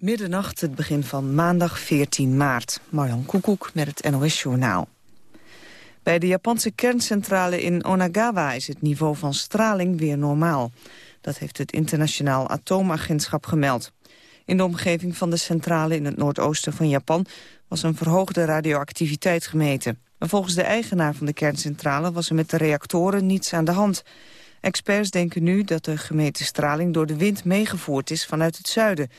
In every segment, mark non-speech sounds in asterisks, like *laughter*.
Middernacht, het begin van maandag 14 maart. Marjan Koekoek met het NOS-journaal. Bij de Japanse kerncentrale in Onagawa is het niveau van straling weer normaal. Dat heeft het internationaal atoomagentschap gemeld. In de omgeving van de centrale in het noordoosten van Japan was een verhoogde radioactiviteit gemeten. Volgens de eigenaar van de kerncentrale was er met de reactoren niets aan de hand. Experts denken nu dat de gemeten straling door de wind meegevoerd is vanuit het zuiden.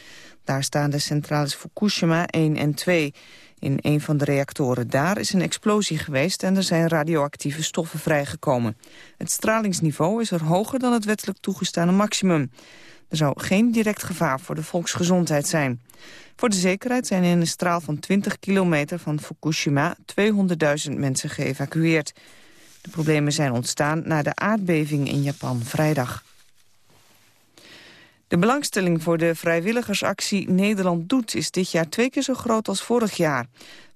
Daar staan de centrales Fukushima 1 en 2. In een van de reactoren daar is een explosie geweest en er zijn radioactieve stoffen vrijgekomen. Het stralingsniveau is er hoger dan het wettelijk toegestane maximum. Er zou geen direct gevaar voor de volksgezondheid zijn. Voor de zekerheid zijn in een straal van 20 kilometer van Fukushima 200.000 mensen geëvacueerd. De problemen zijn ontstaan na de aardbeving in Japan vrijdag. De belangstelling voor de vrijwilligersactie Nederland Doet... is dit jaar twee keer zo groot als vorig jaar.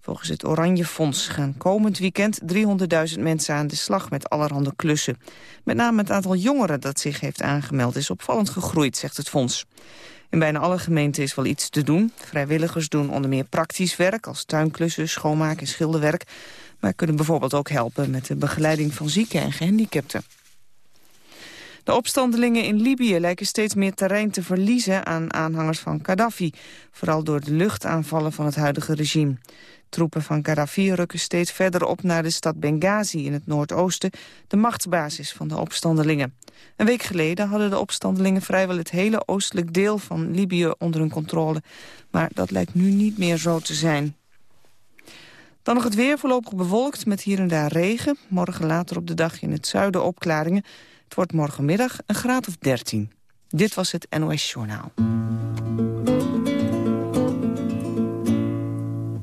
Volgens het Oranje Fonds gaan komend weekend 300.000 mensen aan de slag met allerhande klussen. Met name het aantal jongeren dat zich heeft aangemeld is opvallend gegroeid, zegt het fonds. In bijna alle gemeenten is wel iets te doen. Vrijwilligers doen onder meer praktisch werk als tuinklussen, schoonmaak en schilderwerk. Maar kunnen bijvoorbeeld ook helpen met de begeleiding van zieken en gehandicapten. De opstandelingen in Libië lijken steeds meer terrein te verliezen aan aanhangers van Gaddafi. Vooral door de luchtaanvallen van het huidige regime. Troepen van Gaddafi rukken steeds verder op naar de stad Benghazi in het noordoosten, de machtsbasis van de opstandelingen. Een week geleden hadden de opstandelingen vrijwel het hele oostelijk deel van Libië onder hun controle. Maar dat lijkt nu niet meer zo te zijn. Dan nog het weer voorlopig bewolkt met hier en daar regen. Morgen later op de dag in het zuiden opklaringen. Het wordt morgenmiddag een graad of 13. Dit was het NOS Journaal.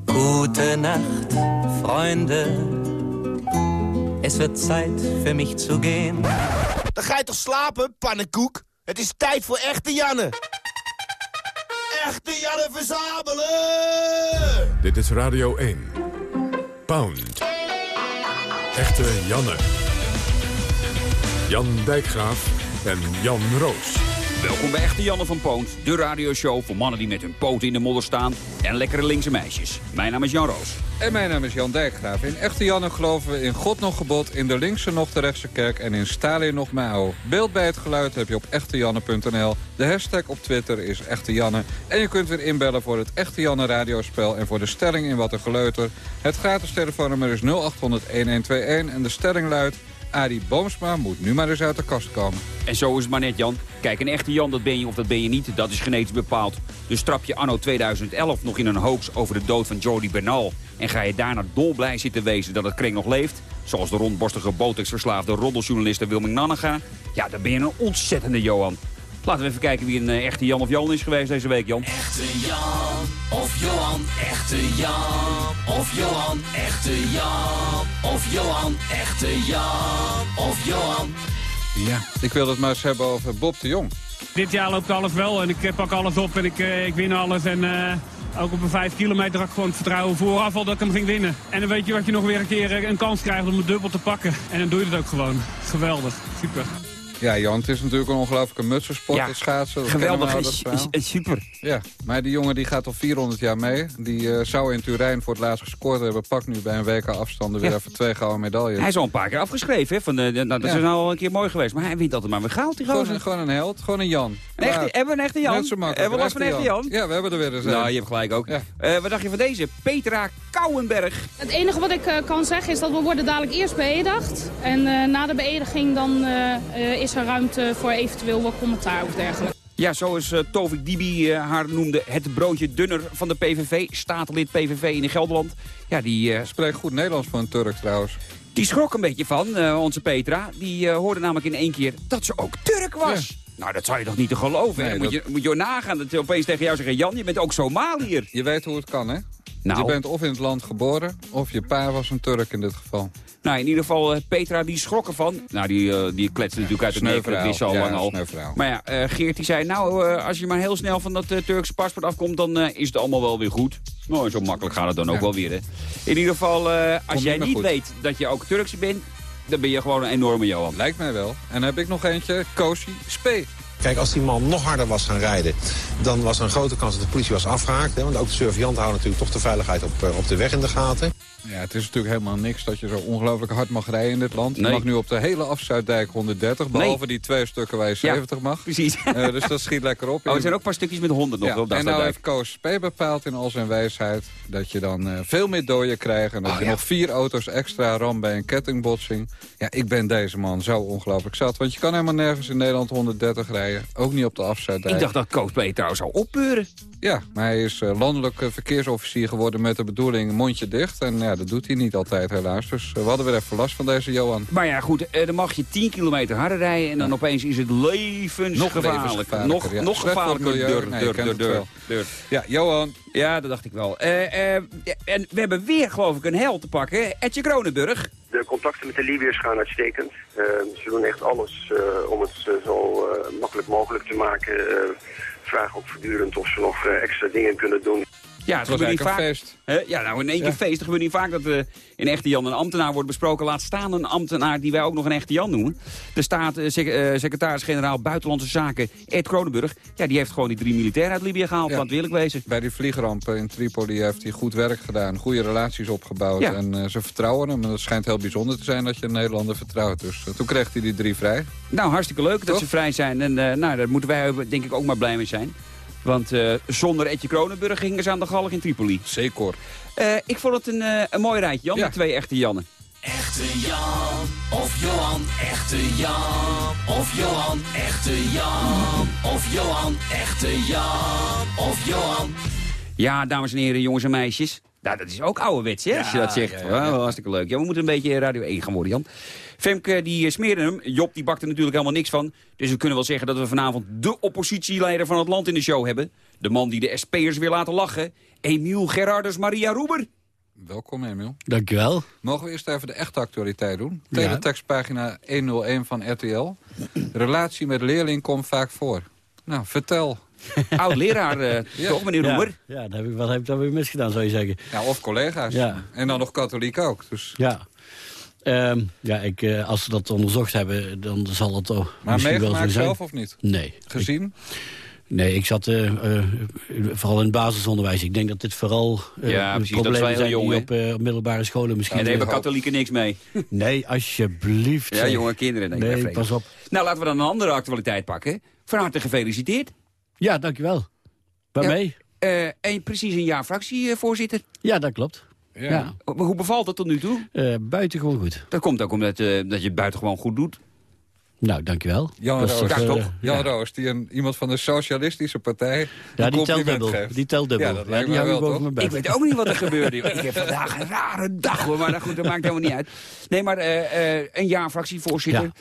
Gute Nacht, Freunde. Es wird Zeit für mich zu gehen. Dan ga je toch slapen, pannenkoek? Het is tijd voor echte Janne. Echte Janne verzamelen! Dit is Radio 1. Pound. Echte Janne. Jan Dijkgraaf en Jan Roos. Welkom bij Echte Janne van Poont, de radioshow voor mannen die met hun poten in de modder staan en lekkere linkse meisjes. Mijn naam is Jan Roos. En mijn naam is Jan Dijkgraaf. In Echte Janne geloven we in God nog gebod, in de linkse nog de rechtse kerk en in Stalin nog Mao. Beeld bij het geluid heb je op echtejanne.nl. De hashtag op Twitter is Echte Janne. En je kunt weer inbellen voor het Echte Janne radiospel en voor de stelling in Wat een Geleuter. Het gratis telefoonnummer is 0800 1121 en de stelling luidt... Arie Boomsma moet nu maar eens uit de kast komen. En zo is het maar net, Jan. Kijk, een echte Jan, dat ben je of dat ben je niet, dat is genetisch bepaald. Dus trap je anno 2011 nog in een hoax over de dood van Jody Bernal... en ga je daarna dolblij zitten wezen dat het kring nog leeft... zoals de rondborstige botox-verslaafde roddeljournaliste Wilming Nannega... ja, dan ben je een ontzettende Johan. Laten we even kijken wie een uh, echte Jan of Johan is geweest deze week, Jan. Echte Jan of Johan, echte Jan of Johan, echte Jan of Johan, echte Jan of Johan. Ja, ik wil het maar eens hebben over Bob de Jong. Dit jaar loopt alles wel en ik pak alles op en ik, uh, ik win alles. En uh, ook op een 5 kilometer had ik gewoon het vertrouwen vooraf al dat ik hem ging winnen. En dan weet je wat je nog weer een keer een kans krijgt om het dubbel te pakken. En dan doe je het ook gewoon. Geweldig. Super. Ja, Jan, het is natuurlijk een ongelooflijke mutsensport, ja, schaatsen. Dat geweldig, is, is, is, super. Ja, maar die jongen die gaat al 400 jaar mee. Die uh, zou in Turijn voor het laatst gescoord hebben. Pakt nu bij een WK afstanden weer ja. even twee gouden medailles. Hij is al een paar keer afgeschreven. Hè, van de, nou, dat ja. is nou al een keer mooi geweest. Maar hij wint altijd maar weer goud. Die gewoon, gewoon een held, gewoon een Jan. Een echte, hebben we een echte Jan? Net zo makkelijk. Hebben we last van een echte Jan? Ja, we hebben er weer eens Nou, je hebt gelijk ook. Uh, wat dacht je van deze? Petra Kouwenberg. Het enige wat ik uh, kan zeggen is dat we worden dadelijk eerst beëdigd. En uh, na de beëdiging dan is er ruimte voor eventueel wat commentaar of dergelijke. Ja, zoals uh, Tovik Dibi uh, haar noemde, het broodje dunner van de PVV. Statenlid PVV in Gelderland. Ja, die... Uh, Spreekt goed Nederlands voor een Turk trouwens. Die schrok een beetje van, onze Petra. Die hoorde namelijk in één keer dat ze ook Turk was. Ja. Nou, dat zou je toch niet te geloven, nee, moet, dat... je, moet je nagaan dat ze opeens tegen jou zeggen... Jan, je bent ook Somaliër. Je weet hoe het kan, hè? Nou. Je bent of in het land geboren, of je pa was een Turk in dit geval. Nou, in ieder geval, uh, Petra die schrok ervan. Nou, die, uh, die kletste natuurlijk uit het neven, dat wist al ja, lang al. Maar ja, uh, Geert die zei, nou, als je maar heel snel van dat Turkse paspoort afkomt, dan is het allemaal wel weer goed. Nou, zo makkelijk gaat het dan ook wel weer, hè. In ieder geval, als jij niet goed. weet dat je ook Turkse bent, dan ben je gewoon een enorme Johan. Lijkt mij wel. En dan heb ik nog eentje, Kosi Spee. Kijk, als die man nog harder was gaan rijden... dan was er een grote kans dat de politie was afgehaakt. Hè? Want ook de surveillant houden natuurlijk toch de veiligheid op, eh, op de weg in de gaten. Ja, het is natuurlijk helemaal niks dat je zo ongelooflijk hard mag rijden in dit land. Je mag nu op de hele afzuiddijk 130, behalve die twee stukken waar je Ja. 70 mag. Precies. Eh, dus dat schiet lekker op. *laughs* Oh, er zijn ook een paar stukjes met 100 nog Ja, op en nou heeft Koos P. bepaald in al zijn wijsheid... dat je dan eh, veel meer dooien krijgt... en dat Oh, je ja. nog vier auto's extra ram bij een kettingbotsing. Ja, ik ben deze man zo ongelooflijk zat. Want je kan helemaal nergens in Nederland 130 rijden. Ook niet op de afzuiddijk. Ik dacht dat Koos B. trouwens zou oppeuren. Ja, maar hij is eh, landelijk eh, verkeersofficier geworden met de bedoeling mondje dicht. En ja, dat doet hij niet altijd helaas. Dus eh, we hadden weer even last van deze Johan. Maar ja, goed, eh, dan mag je 10 kilometer harder rijden... en dan opeens is het levensgevaarlijk. Nog, ja. nog gevaarlijker. dur, dur. Ja, Johan. Ja, dat dacht ik wel. En we hebben weer, geloof ik, een held te pakken. Etje Kronenburg. De contacten met de Libiërs gaan uitstekend. Ze doen echt alles eh, om het zo makkelijk mogelijk te maken. Vragen ook voortdurend of ze nog eh, extra dingen kunnen doen. Ja, het was niet vaak. een feest. Hè? ja, nou in één keer feest. Het gebeurt niet vaak dat er in Echte Jan een ambtenaar wordt besproken. Laat staan een ambtenaar die wij ook nog een Echte Jan noemen. De staat, eh, sec- eh, secretaris-generaal Buitenlandse Zaken Ed Kronenburg. Ja, die heeft gewoon die drie militairen uit Libië gehaald. Ja. Wat wil ik wezen? Bij die vliegramp in Tripoli heeft hij goed werk gedaan. Goede relaties opgebouwd. Ja. En ze vertrouwen hem. En het schijnt heel bijzonder te zijn dat je een Nederlander vertrouwt. Dus toen kreeg hij die drie vrij. Nou, hartstikke leuk dat ze vrij zijn. En nou, daar moeten wij denk ik ook maar blij mee zijn. Want eh, zonder Etje Kronenburg gingen ze aan de galg in Tripoli. Zeker. Eh, ik vond het een, eh, een mooi rijtje, Jan, Ja. met twee echte Jannen. Echte Jan of Johan, echte Jan of Johan, echte Jan of Johan, echte Jan of Johan. Ja, dames en heren, jongens en meisjes. Nou, dat is ook ouderwets, hè, als je dat zegt. ja, ja, ja. Wel, hartstikke leuk. Ja, we moeten een beetje Radio 1 gaan worden, Jan. Femke, die eh, smeerde hem. Job, die bakt er natuurlijk helemaal niks van. Dus we kunnen wel zeggen dat we vanavond de oppositieleider van het land in de show hebben. De man die de SP'ers weer laten lachen. Emiel Gerardus Maria Roeber. Welkom, Emiel. Dankjewel. Mogen we eerst even de echte actualiteit doen? Ja. Teletextpagina 101 van RTL. Relatie met leerling komt vaak voor. Nou, vertel. *laughs* Oud-leraar, eh, *laughs* Ja. toch, meneer Ja, Roeber? ja dat heb ik, wat heb ik dan weer misgedaan, zou je zeggen. Ja, of collega's. Ja. En dan nog katholiek ook. Dus. Ja. Ehm, ja, ik, eh, als ze dat onderzocht hebben, dan zal het toch Maar misschien wel zo meegemaakt zelf of niet? Nee. Gezien? Nee, ik zat eh, eh, vooral in het basisonderwijs. Ik denk dat dit vooral eh Ja, precies, dat is wel problemen zijn jong, op, eh, op middelbare scholen misschien... En daar hebben katholieken niks mee. *laughs* Nee, alsjeblieft. Ja, jonge kinderen. Nee, pas op. Nou, laten we dan een andere actualiteit pakken. Van harte gefeliciteerd. Ja, dankjewel. Waarmee? Eh en precies een jaar fractievoorzitter. Ja, dat klopt. Ja. Ja. Hoe bevalt het tot nu toe? Eh buitengewoon goed. Dat komt ook omdat eh, dat je het buitengewoon goed doet. Nou, dankjewel. Jan Dat Roos. toch, Ja, eh, toch? Jan ja. Roos, die een, iemand van de socialistische partij Ja, die telt dubbel. geeft. Die telt dubbel. Ja, Ja, dat lijkt die wel, boven Ik weet ook niet wat er gebeurde. joh. Ik heb vandaag een rare dag hoor, maar goed, dat maakt helemaal niet uit. Nee, maar eh, eh, een jaar fractievoorzitter.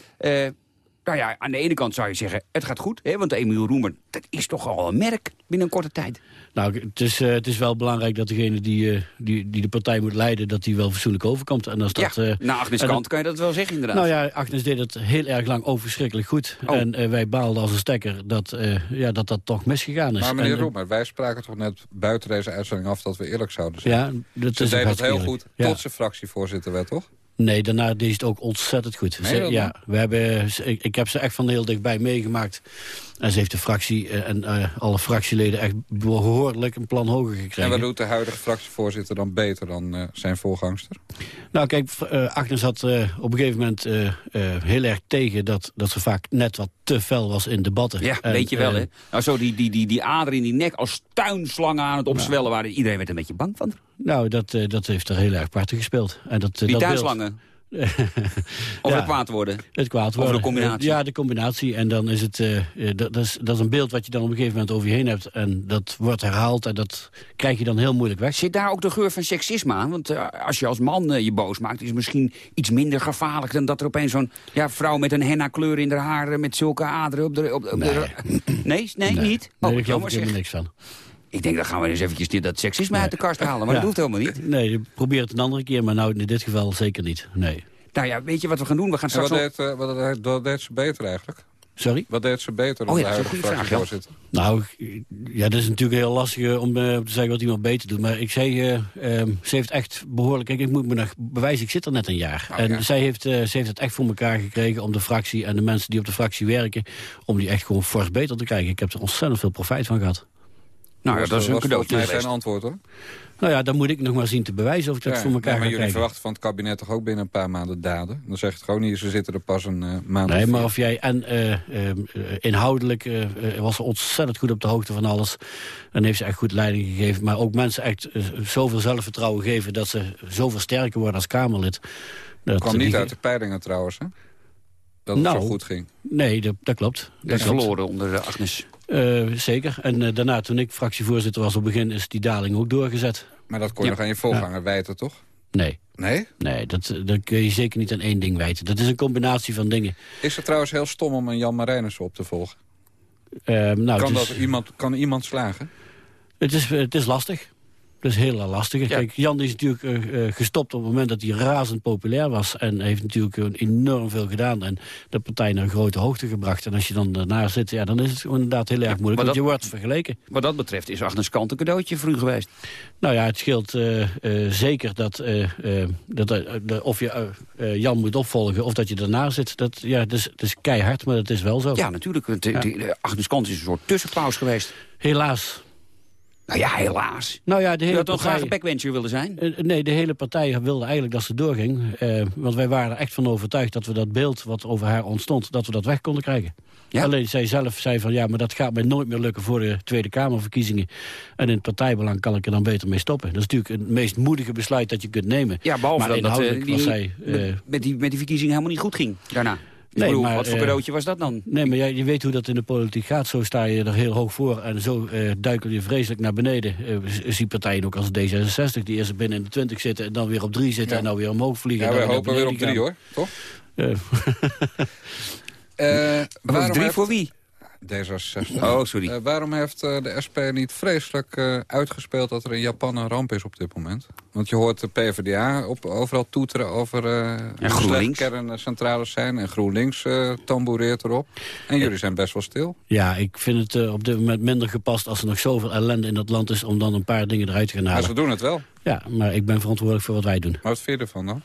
Nou ja, aan de ene kant zou je zeggen, het gaat goed. Hè, want Emiel Roemer, dat is toch al een merk binnen een korte tijd. Nou, het is, eh, het is wel belangrijk dat degene die, eh, die, die de partij moet leiden... dat die wel fatsoenlijk overkomt. En als dat, ja, eh, na Agnes en Kant kan je dat wel zeggen inderdaad. Nou ja, Agnes deed het heel erg lang ook verschrikkelijk goed. Oh. En eh, wij baalden als een stekker dat, eh, ja, dat dat toch misgegaan is. Maar meneer En, Roemer, wij spraken toch net buiten deze uitzending af dat we eerlijk zouden zijn. Ja, dat Ze is deed dat heel goed tot ze fractievoorzitter werd, toch? Nee, daarna deed het ook ontzettend goed. Ze- ja, we hebben, ik, ik heb ze echt van heel dichtbij meegemaakt. En ze heeft de fractie eh, en eh, alle fractieleden echt behoorlijk een plan hoger En gekregen. wat doet de huidige fractievoorzitter dan beter dan eh, zijn voorgangster? Nou kijk, eh, Agnes had eh, op een gegeven moment eh, eh, heel erg tegen... Dat, dat ze vaak net wat te fel was in debatten. Ja, En, weet je wel, hè? Nou, zo die, die, die, die ader in die nek als tuinslangen aan het opzwellen waren. Iedereen werd een beetje bang van. Nou, dat, eh, dat heeft er heel erg partig gespeeld. En dat, Die dat beeld- Of Ja. het kwaad worden. Het kwaad worden. de combinatie. Ja, de combinatie. En dan is het, eh, eh, dat, dat, is, dat is een beeld wat je dan op een gegeven moment over je heen hebt. En dat wordt herhaald en dat krijg je dan heel moeilijk weg. Zit daar ook de geur van seksisme aan? Want eh, als je als man je boos maakt, is het misschien iets minder gevaarlijk... dan dat er opeens zo'n ja, vrouw met een henna kleur in haar haar... met zulke aderen op de... Op, op de- nee, nee, niet? Nee, Oh, daar geloof ik niks van. Ik denk, dan gaan we eens eventjes dit, dat seksisme uit de kast halen. Maar Ja. dat hoeft helemaal niet. Nee, probeer het een andere keer, maar nou in dit geval zeker niet. Nee. Nou ja, weet je wat we gaan doen? We gaan En wat deed, eh, wat, deed, wat deed ze beter eigenlijk? Sorry? Wat deed ze beter dan Oh de ja, dat is een huidige goede vraag, ja. Nou, ja, dat is natuurlijk heel lastig eh, om eh, te zeggen wat iemand beter doet. Maar ik zei, eh, ehm, ze heeft echt behoorlijk... Kijk, ik moet me nog bewijzen, ik zit er net een jaar. Oh, en ja. zij heeft, eh, ze heeft het echt voor elkaar gekregen om de fractie... en de mensen die op de fractie werken... om die echt gewoon fors beter te krijgen. Ik heb er ontzettend veel profijt van gehad. Nou ja, dat is een cadeautje geweest. zijn antwoord, hoor. Nou ja, dan moet ik nog maar zien te bewijzen of ik dat Ja, voor elkaar nee, maar ga jullie krijgen. verwachten van het kabinet toch ook binnen een paar maanden daden? Dan zegt het gewoon niet, ze zitten er pas een eh, maand Nee, of maar of jij en eh, eh, eh, inhoudelijk was ze ontzettend goed op de hoogte van alles. En heeft ze echt goed leiding gegeven. Maar ook mensen echt zoveel zelfvertrouwen geven... dat ze zoveel sterker worden als Kamerlid. Dat kwam die- niet uit de peilingen trouwens, hè? Dat het Nou, zo goed ging. Nee, dat, dat klopt. Dat Dat is klopt. verloren onder eh, Agnes. Eh, zeker. En eh, daarna, toen ik fractievoorzitter was op het begin... is die daling ook doorgezet. Maar dat kon je Ja. nog aan je voorganger wijten, toch? Nee. Nee? Nee, dat, dat kun je zeker niet aan één ding wijten. Dat is een combinatie van dingen. Is het trouwens heel stom om een Jan Marijnissen op te volgen? Eh, nou, kan, is- dat iemand, kan iemand slagen? Het is, het is lastig. Het is heel lastig. Kijk, Jan is natuurlijk eh, eh, gestopt op het moment dat hij razend populair was. En heeft natuurlijk enorm veel gedaan. En de partij naar een grote hoogte gebracht. En als je dan daarna zit, ja, dan is het inderdaad heel erg moeilijk. Want dat- je wordt vergeleken. Wat dat betreft is Agnes Kant een cadeautje voor u geweest. Nou ja, het scheelt eh, zeker dat, dat of je Jan moet opvolgen of dat je daarna zit. Dat, ja, het, is, het is keihard, maar het is wel zo. Ja, natuurlijk. Het- Ja. die- de Agnes Kant is een soort tussenpaus geweest. Helaas. Nou ja, helaas. Nou ja, de U hele had partij... graag een backbencher willen zijn? Eh, nee, de hele partij wilde eigenlijk dat ze doorging. Eh, want wij waren er echt van overtuigd dat we dat beeld wat over haar ontstond... dat we dat weg konden krijgen. Alleen zij zelf zei van ja, maar dat gaat mij nooit meer lukken... voor de Tweede Kamerverkiezingen. En in het partijbelang kan ik er dan beter mee stoppen. Dat is natuurlijk het meest moedige besluit dat je kunt nemen. Ja, behalve maar dat eh, die, zij... eh, met die, met die verkiezingen helemaal niet goed ging daarna. Ik Nee, bedoel, maar, wat voor eh, cadeautje was dat dan? Nee, maar jij, je weet hoe dat in de politiek gaat. Zo sta je er heel hoog voor en zo eh duikel je vreselijk naar beneden. Eh je ziet partijen ook als D66 die eerst binnen in de 20 zitten... en dan weer op 3 zitten Ja. en dan weer omhoog vliegen. Ja, dan hopen weer op beneden drie, gaan. hoor. Toch? Eh, *laughs* Eh, waarom drie heeft- voor wie? D66. Oh, sorry. Eh, waarom heeft eh, de SP niet vreselijk eh, uitgespeeld dat er in Japan een ramp is op dit moment? Want je hoort de PvdA op, overal toeteren over eh hoe GroenLinks. kerncentrales zijn. En GroenLinks eh tamboureert erop. En jullie zijn best wel stil. Ja, ik vind het op dit moment minder gepast als er nog zoveel ellende in dat land is... om dan een paar dingen eruit te gaan Maar halen. ze doen het wel. Ja, maar ik ben verantwoordelijk voor wat wij doen. Maar wat vind je ervan dan?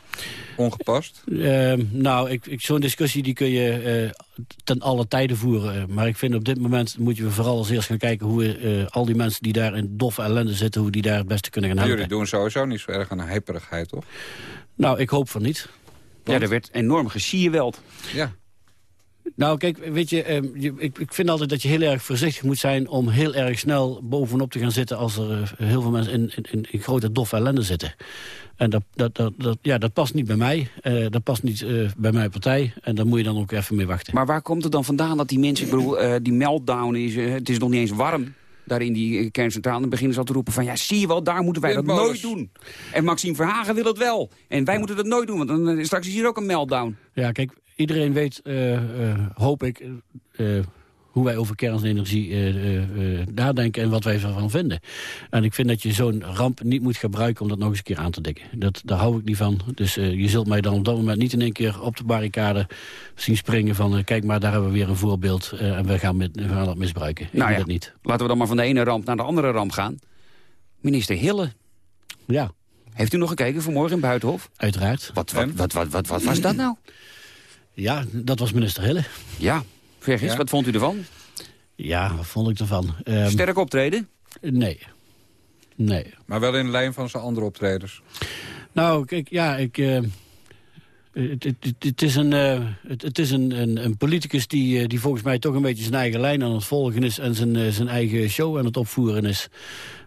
Ongepast? Ehm, nou, ik, ik, zo'n discussie die kun je eh, ten alle tijden voeren. Eh, Maar ik vind op dit moment moet je vooral als eerst gaan kijken... hoe we eh, al die mensen die daar in doffe ellende zitten... hoe die daar het beste kunnen gaan helpen. jullie doen sowieso niet zo erg aan hyperigheid, toch? Nou, ik hoop van niet. Ja, er werd enorm gesierweld. Ja. Nou, kijk, weet je, ehm, je- ik, ik vind altijd dat je heel erg voorzichtig moet zijn... om heel erg snel bovenop te gaan zitten... als er eh, heel veel mensen in, in, in, in grote doffe ellende zitten. En dat, dat, dat, dat, ja, dat past niet bij mij. eh, dat past niet eh, bij mijn partij. En daar moet je dan ook even mee wachten. Maar waar komt het dan vandaan dat die mensen... Ik bedoel, eh, die meltdown is... het is nog niet eens warm. Daar in die kerncentrale. Dan beginnen ze al te roepen van... Ja, zie je wel, daar moeten wij dat nooit doen. En Maxime Verhagen wil het wel. En wij moeten dat nooit doen. Want dan, straks is hier ook een meltdown. Ja, kijk, iedereen weet, eh, eh, hoop ik, eh, hoe wij over kernenergie nadenken en wat wij ervan vinden. En ik vind dat je zo'n ramp niet moet gebruiken om dat nog eens een keer aan te dikken. Dat, daar hou ik niet van. Dus je zult mij dan op dat moment niet in één keer op de barricade zien springen van... kijk maar, daar hebben we weer een voorbeeld en we gaan, met, we gaan dat misbruiken. Ik Nou ja. dat niet. Laten we dan maar van de ene ramp naar de andere ramp gaan. Minister Hille. Ja, Heeft u nog gekeken vanmorgen in Buitenhof? uiteraard. Wat, wat, wat, wat, wat was dat nou? Ja, dat was minister Hille. Ja, vergis, Ja. wat vond u ervan? Ja, wat vond ik ervan? Ehm, Sterk optreden? nee. Nee. Maar wel in de lijn van zijn andere optreders. Nou, kijk, ja, ik... eh, het, het, het, het is, een, eh, het, het is een, een, een politicus die, eh, die volgens mij toch een beetje zijn eigen lijn aan het volgen is... en zijn, zijn eigen show aan het opvoeren is.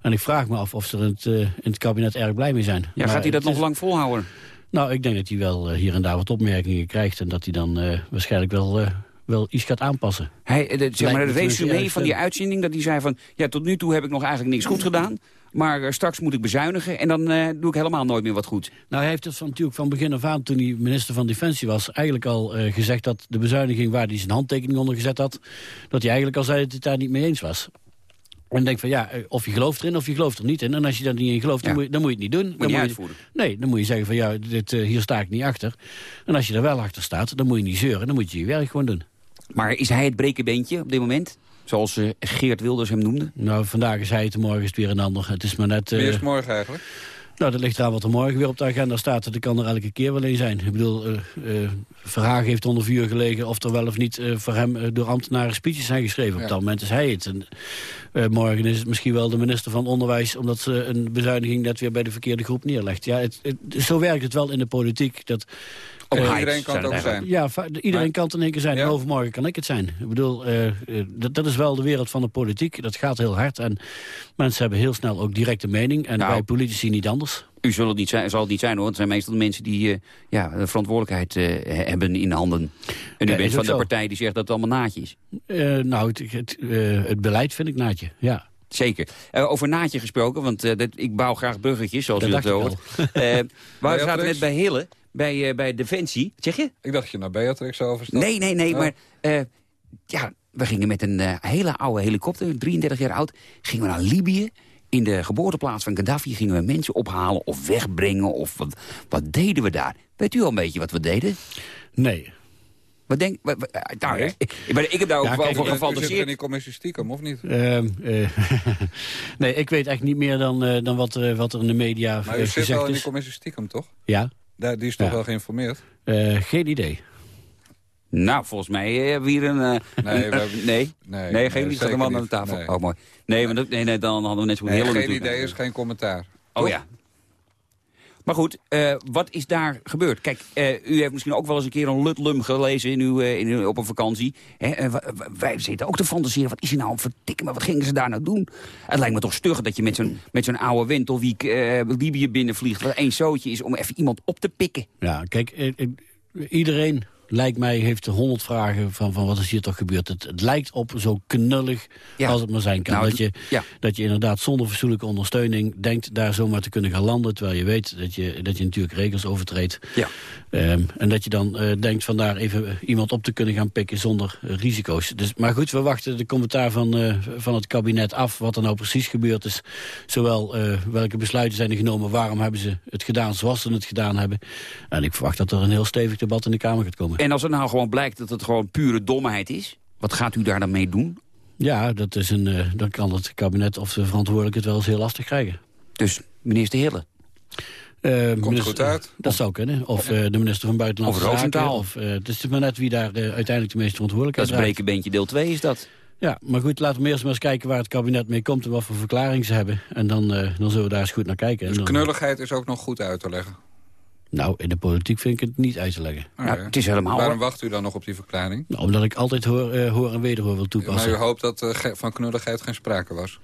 En ik vraag me af of ze er in het, in het kabinet erg blij mee zijn. Ja, Maar gaat hij dat nog is- lang volhouden? Nou, ik denk dat hij wel eh, hier en daar wat opmerkingen krijgt... en dat hij dan eh, waarschijnlijk wel, eh, wel iets gaat aanpassen. Hij, de, zeg maar, het tenminste resume van die uitzending, dat hij zei van... ja, tot nu toe heb ik nog eigenlijk niks goed gedaan... maar straks moet ik bezuinigen en dan doe ik helemaal nooit meer wat goed. Nou, hij heeft het van, natuurlijk van begin af aan, toen hij minister van Defensie was... eigenlijk al gezegd dat de bezuiniging waar hij zijn handtekening onder gezet had... dat hij eigenlijk al zei dat hij het daar niet mee eens was. En ik denk van ja, eh, of je gelooft erin of je gelooft er niet in. En als je daar niet in gelooft, dan, moet, je, dan moet je het niet doen. Moet dan je, uitvoeren. Nee, dan moet je zeggen van ja, dit, eh, hier sta ik niet achter. En als je er wel achter staat, dan moet je niet zeuren. Dan moet je je werk gewoon doen. Maar is hij het brekenbeentje op dit moment? Zoals eh, Geert Wilders hem noemde? Nou, vandaag is hij het, morgen is het weer een ander. Het is maar net... Wie is eh, het morgen eigenlijk? Nou, dat ligt eraan wat er morgen weer op de agenda staat. Dat kan er elke keer wel een zijn. Ik bedoel, eh eh, Verhagen heeft onder vuur gelegen... of er wel of niet eh, voor hem door ambtenaren speeches zijn geschreven. Op dat moment is hij het. En, morgen is het misschien wel de minister van Onderwijs... omdat ze een bezuiniging net weer bij de verkeerde groep neerlegt. Ja, het, het- zo werkt het wel in de politiek. Dat, Op eh, Iedereen kan het ook zijn. ja, iedereen Maar- kan het in één keer zijn. Ja. En overmorgen kan ik het zijn. Ik bedoel, eh, eh, dat, dat is wel de wereld van de politiek. Dat gaat heel hard. En mensen hebben heel snel ook directe mening. En Nou. wij politici niet anders. U zal het niet zijn, zal het niet zijn hoor. Het zijn meestal de mensen die eh, ja, de verantwoordelijkheid eh, hebben in handen. En u Ja, bent van de zo. partij die zegt dat het allemaal naadje is. Eh, nou, het, het, eh, het beleid vind ik naadje, ja. Zeker. Eh, over naadje gesproken, want eh, dat, ik bouw graag bruggetjes, zoals Dat u dat hoort. *laughs* Eh we zaten Beatrix? net bij Hille, bij, eh, bij Defensie. Wat zeg je? Ik dacht je naar Beatrix overstapt. Nee, nee, nee, maar eh, ja, we gingen met een eh, hele oude helikopter, 33 jaar oud, gingen we naar Libië. In de geboorteplaats van Gaddafi gingen we mensen ophalen of wegbrengen. Of wat, wat deden we daar? Weet u al een beetje wat we deden? Nee. Wat denk, wat, wat- nou, Nee. ik, ik, ben- ik heb daar ook Ja, wel kijk, voor U zit in gefantaseerd. die commissie stiekem, of niet? Ehm, eh, *laughs* nee, ik weet echt niet meer dan, eh, dan wat, er- wat er in de media Maar eh, u zit wel gezegd in die is. commissie stiekem, toch? Ja, Daar, die is toch Ja. wel geïnformeerd? Eh, geen idee. Nou, volgens mij eh, hebben we hier een... eh, Nee, een- we hebben- nee, Nee, nee, geen zeker de man aan de tafel. Nee. Oh, mooi. Nee, maar dat, nee, nee, dan hadden we net zo'n Nee, hele geen idee is geen commentaar. Oh ja. Maar goed, eh, wat is daar gebeurd? Kijk, eh, u heeft misschien ook wel eens een keer een lutlum gelezen in uw, eh, in uw, op een vakantie. Hè, wij zitten ook te fantaseren. Wat is er nou vertikken? Maar wat gingen ze daar nou doen? Het lijkt me toch stug dat je met zo'n zo'n oude wentelwiek eh, Libië binnenvliegt. Wat één zootje is om even iemand op te pikken. Ja, kijk, iedereen, lijkt mij, heeft honderd vragen van, van wat is hier toch gebeurd. Het, het lijkt op zo knullig Ja. als het maar zijn kan. Nou, dat, je, ja. dat je inderdaad zonder fatsoenlijke ondersteuning denkt daar zomaar te kunnen gaan landen. Terwijl je weet dat je, dat je natuurlijk regels overtreedt. Ja. Ehm, en dat je dan eh, denkt van daar even iemand op te kunnen gaan pikken zonder eh, risico's. Dus, maar goed, we wachten de commentaar van, eh, van het kabinet af. Wat er nou precies gebeurd is. Zowel welke besluiten zijn er genomen. Waarom hebben ze het gedaan zoals ze het gedaan hebben. En ik verwacht dat er een heel stevig debat in de Kamer gaat komen. En als het nou gewoon blijkt dat het gewoon pure domheid is... wat gaat u daar dan mee doen? Ja, dat is een, eh, dan kan het kabinet of de verantwoordelijke het wel eens heel lastig krijgen. Dus minister Hille. Eh, Komt minister- goed uit. Dat zou kunnen. Of eh, de minister van Buitenlandse Of Zaken. Of, eh, het is maar net wie daar uiteindelijk de meeste Dat verantwoordelijkheid is draagt. brekenbeentje deel 2 is dat. Ja, maar goed, laten we eerst maar eens kijken waar het kabinet mee komt... en wat voor verklaring ze hebben. En dan, eh, dan zullen we daar eens goed naar kijken. En Dus dan- knulligheid is ook nog goed uit te leggen. Nou, in de politiek vind ik het niet uit te leggen. Nou, het is helemaal... Waarom wacht u dan nog op die verklaring? Nou, omdat ik altijd hoor, eh, hoor en wederhoor wil Maar toepassen. u hoopt dat ge- van knulligheid geen sprake was?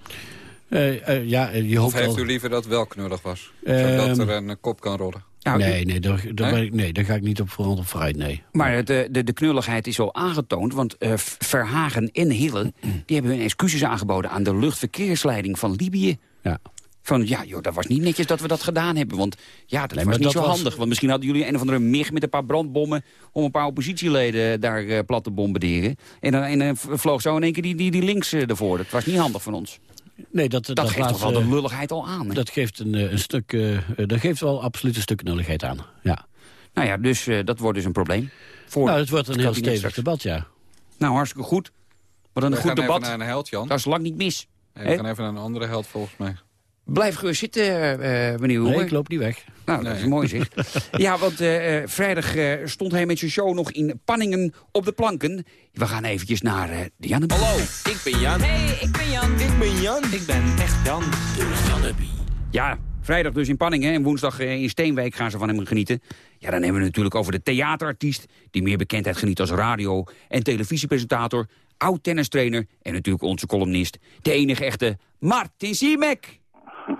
Eh, eh, ja, je Of hoopt heeft wel... u liever dat wel knullig was? Ehm, zodat er een kop kan rollen? Nou, nee, nee, daar, daar, Nee? ik- nee, daar ga ik niet op voorhand op vooruit, nee. Maar de, de, de knulligheid is al aangetoond, want eh, Verhagen en Hille... die hebben hun excuses aangeboden aan de luchtverkeersleiding van Libië. Ja. Van, ja, joh, dat was niet netjes dat we dat gedaan hebben. Want ja, dat Nee, was niet dat zo was- handig. Want misschien hadden jullie een of andere mig met een paar brandbommen... om een paar oppositieleden daar eh, plat te bombarderen. En dan en, vloog zo in één keer die, die, die links eh, ervoor. Dat was niet handig van ons. Nee, dat, Dat, dat, geeft toch wel de lulligheid al aan. hè? Dat geeft een, eh, een stuk, dat geeft wel absoluut een stuk knulligheid aan. Ja. Nou ja, dus eh, dat wordt dus een probleem. Voor Nou, het wordt een het heel stevig straks. debat, ja. Nou, hartstikke goed. Wat een We goed gaan even debat. naar een held, Jan. Dat is lang niet mis. Nee, we gaan even naar een andere held, volgens mij. Blijf gerust zitten, eh, eh, meneer Hoemer. Nee, ik loop niet weg. Nou, dat is mooi zeg. ja, want eh, vrijdag eh, stond hij met zijn show nog in Panningen op de planken. We gaan eventjes naar eh Dianne. Hallo, ik ben Jan. Hey, ik ben Jan. Ik ben Jan. Ik ben echt Jan. Ja, vrijdag dus in Panningen en woensdag in Steenwijk gaan ze van hem genieten. Ja, dan hebben we het natuurlijk over de theaterartiest... die meer bekendheid geniet als radio- en televisiepresentator... oud-tennistrainer en natuurlijk onze columnist... de enige echte Martin Siemek.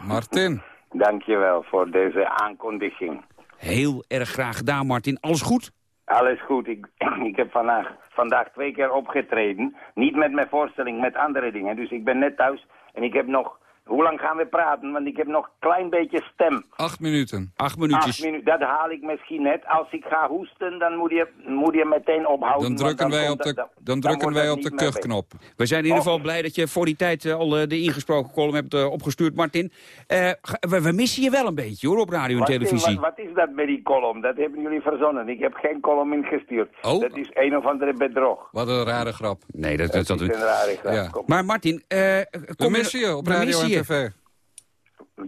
Martin. Dankjewel voor deze aankondiging. Heel erg graag gedaan, Martin. Alles goed? Alles goed. Ik, *clears throat* ik heb vandaag, vandaag twee keer opgetreden. Niet met mijn voorstelling, met andere dingen. Dus ik ben net thuis en ik heb nog Hoe lang gaan we praten? Want ik heb nog een klein beetje stem. Acht minuten. Acht minuutjes. Acht dat haal ik misschien net. Als ik ga hoesten, dan moet je, moet je meteen ophouden. Dan drukken wij op de, dat- dan drukken wij op de kuchknop. We zijn in ieder geval blij dat je voor die tijd eh, al eh, de ingesproken column hebt eh, opgestuurd, Martin. Eh, we, we missen je wel een beetje hoor, op radio en Wat is, televisie. wat, wat is dat met die column? Dat hebben jullie verzonnen. Ik heb geen column ingestuurd. Oh. Dat is een of andere bedrog. Wat een rare grap. Nee, dat, dat, Dat dat, is een rare grap. Ja. Maar Martin, eh We kom missen je op we radio je. tv.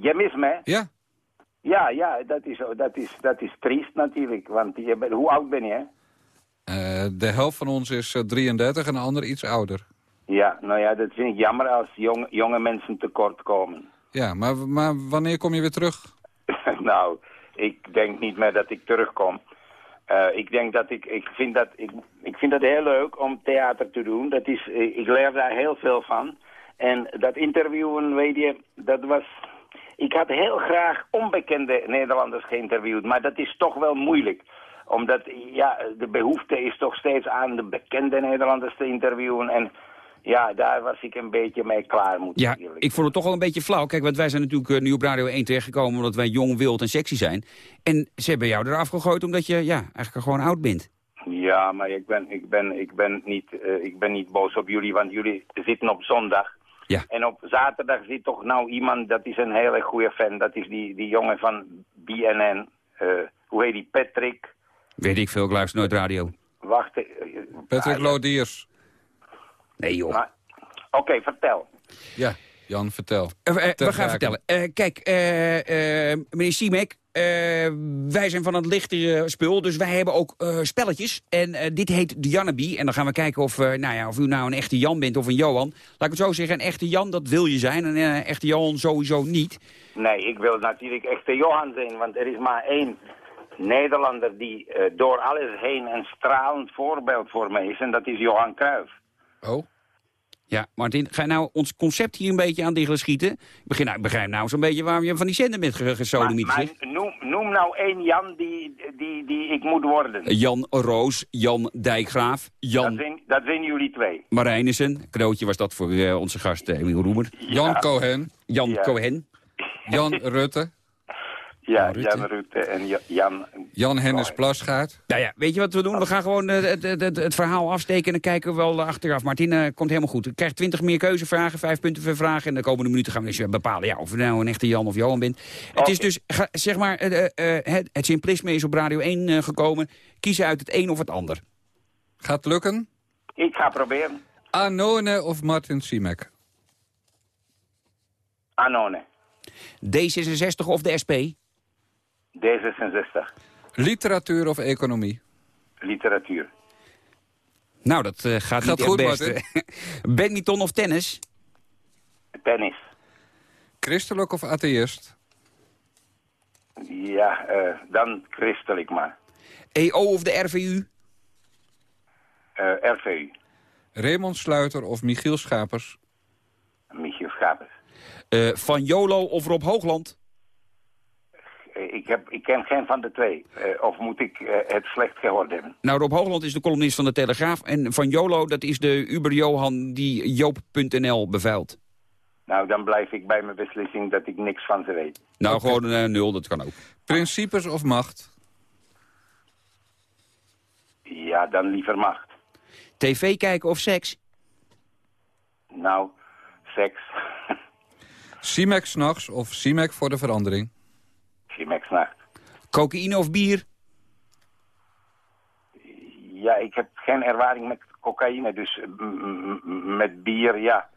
Je mist me? Ja, Ja, ja, dat is, dat is, dat is triest natuurlijk. Want je hoe oud ben je? eh, de helft van ons is eh, 33 en de ander iets ouder. Ja, nou ja, dat vind ik jammer als jong, jonge mensen tekort komen. Ja, maar, maar wanneer kom je weer terug? *laughs* nou, ik denk niet meer dat ik terugkom. Eh, ik denk dat ik, ik vind dat, ik, ik vind dat heel leuk om theater te doen. Dat is, eh, ik leer daar heel veel van. En dat interviewen, weet je, dat was... Ik had heel graag onbekende Nederlanders geïnterviewd, maar dat is toch wel moeilijk. Omdat, ja, de behoefte is toch steeds aan de bekende Nederlanders te interviewen. En ja, daar was ik een beetje mee klaar, moet Ja, eerlijk ik vond het toch wel een beetje flauw. Kijk, want wij zijn natuurlijk eh, nu op Radio 1 terechtgekomen... omdat wij jong, wild en sexy zijn. En ze hebben jou eraf gegooid omdat je ja, eigenlijk gewoon oud bent. Ja, maar ik ben, ik ben, ik ben, niet, eh, ik ben niet boos op jullie, want jullie zitten op zondag. Ja. En op zaterdag zit toch nou iemand, dat is een hele goede fan. Dat is die, die jongen van BNN. eh, hoe heet die? Patrick. Weet ik veel, ik luister nooit radio. Wacht. eh, Patrick ah, ja. Lodiers. Nee joh. Oké, vertel. Ja, Jan, vertel. Eh, we gaan vertellen. Eh, kijk, meneer Siemek, wij zijn van het lichtere spul, dus wij hebben ook eh, spelletjes. En eh, dit heet de Janneby. En dan gaan we kijken of, eh, nou ja, of u nou een echte Jan bent of een Johan. Laat ik het zo zeggen, een echte Jan, dat wil je zijn. En een echte Johan sowieso niet. Nee, ik wil natuurlijk echt de Johan zijn, want er is maar één Nederlander die eh, door alles heen een stralend voorbeeld voor mij is. En dat is Johan Cruijff. Oh, Ja, Martin, ga je nou ons concept hier een beetje aan diggelen schieten? Ik begin, nou, ik begrijp nou zo'n beetje waarom je van die zender bent ge- gesodemiet. Maar, noem, noem nou één Jan die, die, die ik moet worden. Jan Roos, Jan Dijkgraaf, Dat Jan zijn, dat zijn jullie twee. Marijnissen. Cadeautje was dat voor eh, onze gast eh, Emiel Roemer. Jan Cohen, Jan Ja. Cohen. *laughs* Jan Rutte, Ja, Rutte. Jan Rutte en Ja- Jan... Jan Hennis Plasgaard. Nou ja, weet je wat we doen? We gaan gewoon eh, het, het, het, het verhaal afsteken en dan kijken we wel eh, achteraf. Martin, eh, komt helemaal goed. Ik krijg 20 meer keuzevragen, vijf punten per vraag. En de komende minuten gaan we dus eh, bepalen ja, of je nou een echte Jan of Johan bent. Het is dus, ga- zeg maar, eh, eh, eh, het, het simplisme is op Radio 1 eh, gekomen. Kiezen uit het een of het ander. Gaat lukken? Ik ga proberen. Anone of Martin Simek? Anone, D66 of de SP? D66, Literatuur of economie? literatuur. Nou, dat eh, gaat, Gaat niet goed, echt best. *laughs* Badminton of tennis? Tennis. Christelijk of atheïst? Ja, eh, dan christelijk maar. EO of de RVU? Eh RVU, Raymond Sluiter of Michiel Schapers? Michiel Schapers. Eh, van Jolo of Rob Hoogland? Ik, heb, ik ken geen van de twee. Eh, of moet ik eh, het slecht gehoord hebben? Nou, Rob Hoogland is de columnist van de Telegraaf. En Van Jolo, dat is de Uber-Johan die Joop.nl bevuilt. Nou, dan blijf ik bij mijn beslissing dat ik niks van ze weet. Nou, gewoon een eh, nul, dat kan ook. Principes of macht? Ja, dan liever macht. TV kijken of seks? Nou, seks. *laughs* Simek s'nachts of Simek voor de verandering? Nacht. Cocaïne of bier? Ja, ik heb geen ervaring met cocaïne, dus met bier, ja.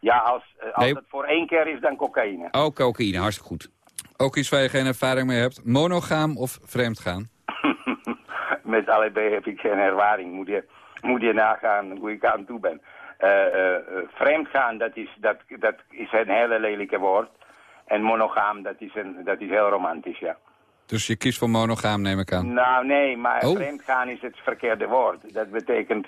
Ja, als, eh, als Nee. het voor één keer is, dan cocaïne. Oh, cocaïne, hartstikke goed. Ook iets waar je geen ervaring mee hebt. Monogaam of vreemdgaan? *laughs* Met allebei heb ik geen ervaring. Moet je, moet je nagaan hoe ik aan toe ben. Eh, vreemdgaan, dat is, dat, dat is een hele lelijke woord. En monogaam, dat is, een, dat is heel romantisch, ja. Dus je kiest voor monogaam, neem ik aan. Nou, nee, maar Oh. vreemdgaan is het verkeerde woord. Dat betekent,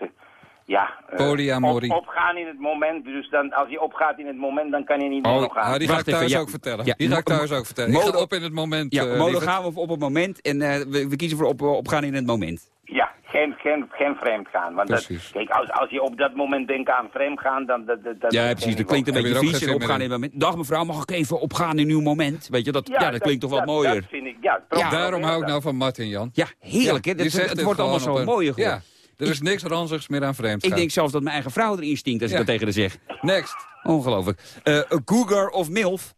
ja... eh, Polyamorie. op- opgaan in het moment. Dus dan, als je opgaat in het moment, dan kan je niet Oh, monogaam. Ah, die ga ik thuis ja. ook vertellen. Ja, Die ga ik thuis ook vertellen. Ik ga op in het moment. Ja, monogaam lieverd. of op het moment. En eh, we, we kiezen voor op, opgaan in het moment. Ja, geen, geen, geen vreemd gaan. Want dat, Precies. kijk, als, als je op dat moment denkt aan vreemd gaan, dan... Dat, dat, dat Ja, precies. Dat klinkt een beetje vies. en Opgaan meer in een moment. Dag mevrouw, mag ik even opgaan in uw moment? Weet je, dat, ja, dat, klinkt toch wat mooier. Dat vind ik, ja, Ja, Daarom hou ik nou van Martin, Jan. Ja, heerlijk. Hè? Het, het wordt allemaal zo mooier geworden. Er is niks ranzigs meer aan vreemd Ik denk zelfs dat mijn eigen vrouw erin stinkt als Ja. ik dat tegen haar zeg. Next. Ongelooflijk. Eh Cougar of MILF?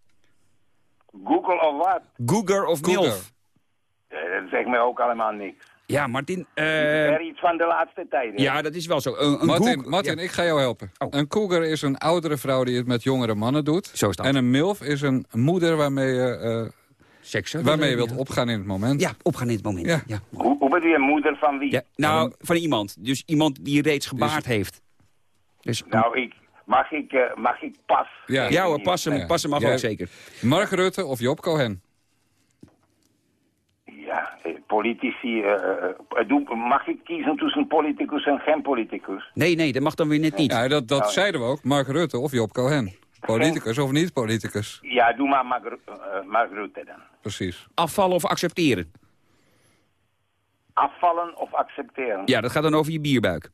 Google of wat? Cougar of Cougar. MILF? Dat zegt mij ook allemaal niks. Ja, Martin. eh, er iets van de laatste tijd. ja, dat is wel zo. Een, een Martin, Martin ja. ik ga jou helpen. Oh. Een cougar is een oudere vrouw die het met jongere mannen doet. Zo is dat. En een milf is een moeder waarmee je, eh, Seks, hè? waarmee je Ja. wilt opgaan in het moment. Ja, opgaan in het moment. Ja. Ja. Hoe, hoe bedoel je moeder van wie? Ja, nou, van iemand. Dus iemand die reeds gebaard heeft. Dus, Nou, ik, mag, ik, eh, mag ik pas? Ja. ja hoor, mag Ja. ook zeker. Mark Rutte of Job Cohen? Ja, eh, politici. eh, doe- mag ik kiezen tussen politicus en geen politicus? Nee, nee, dat mag dan weer net niet. Ja, dat, dat zeiden we ook. Mark Rutte of Job Cohen. Politicus of niet politicus. Ja, doe maar Mark, eh, Mark Rutte dan. Precies. Afvallen of accepteren? Afvallen of accepteren? Ja, dat gaat dan over je bierbuik.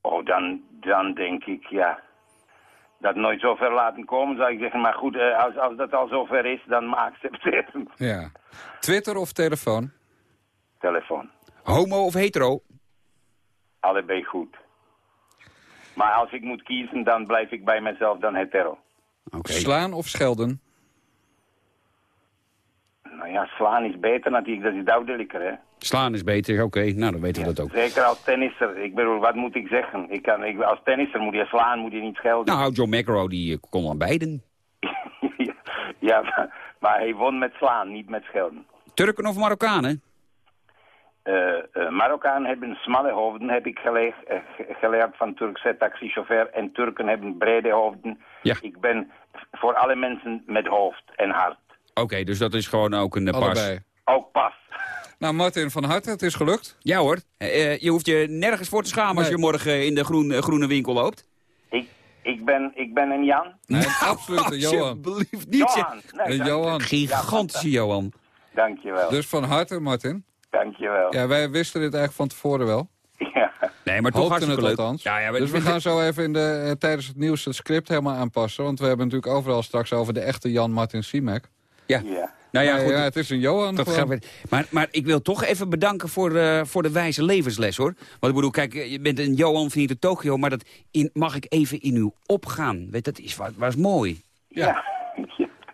Oh, dan, dan denk ik, ja. Dat nooit zo ver laten komen, zou ik zeggen. Maar goed, eh, als, als dat al zover is, dan maar accepteren. *laughs* Ja. Twitter of telefoon? Telefoon. Homo of hetero? Allebei goed. Maar als ik moet kiezen, dan blijf ik bij mezelf dan hetero. Oké. Slaan of schelden? Nou ja, slaan is beter natuurlijk, dat is duidelijker, hè. Slaan is beter, oké. Nou, dan weten we dat ook. Zeker als tennisser. Ik bedoel, wat moet ik zeggen? Ik kan, ik, als tennisser moet je slaan, moet je niet schelden. Nou, John McEnroe, die eh, kon aan beiden. *laughs* ja, maar, maar hij won met slaan, niet met schelden. Turken of Marokkanen? Eh eh, Marokkaan hebben smalle hoofden, heb ik eh, ge- geleerd van Turkse taxichauffeur. En Turken hebben brede hoofden. Ja. Ik ben voor alle mensen met hoofd en hart. Oké, dus dat is gewoon ook een pas. Allebei. Ook pas. Nou, Martin van harte, het is gelukt. Ja hoor, Eh, je hoeft je nergens voor te schamen als je morgen in de groen, groene winkel loopt. Ik, ik, ben, ik ben een Jan. Nee, absoluut, een *laughs* Johan. Alsjeblieft niet. Johan. Nee, Een Johan. Gigantische Johan. Dankjewel. Dus van harte, Martin. Dankjewel. Ja, wij wisten dit eigenlijk van tevoren wel. Ja. Nee, maar toch Hoopten hartstikke het leuk. althans. Ja, ja, maar- dus we gaan zo even in de, eh, tijdens het nieuws het script helemaal aanpassen. Want we hebben natuurlijk overal straks over de echte Jan-Martin Siemek. Ja. ja. Nou ja, goed. het is een Johan Dat gaan we, maar, maar ik wil toch even bedanken voor, eh, voor de wijze levensles, hoor. Want ik bedoel, kijk, je bent een Johan van hier de Tokio... maar dat in, mag ik even in u opgaan? Weet, dat is, was, was mooi. *laughs* Ja.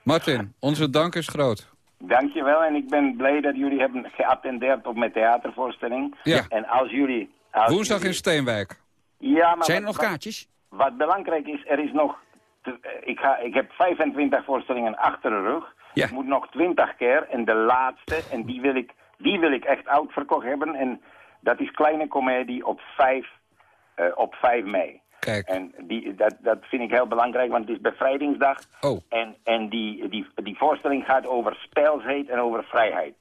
Martin, onze dank is groot. Dankjewel en ik ben blij dat jullie hebben geattendeerd op mijn theatervoorstelling. Ja. En als jullie... Als Woensdag in Steenwijk. Ja, maar Zijn er wat- nog kaartjes? Wat, wat belangrijk is, er is nog... te- eh, ik, ga, ik heb 25 voorstellingen achter de rug. Ja. Ik moet nog 20 keer en de laatste, en die wil ik, die wil ik echt uitverkocht hebben. En dat is Kleine Comedie op 5, eh, op 5 mei. Kijk. En die, dat, dat vind ik heel belangrijk, want het is bevrijdingsdag. Oh. En, en die, die, die voorstelling gaat over speelsheid en over vrijheid.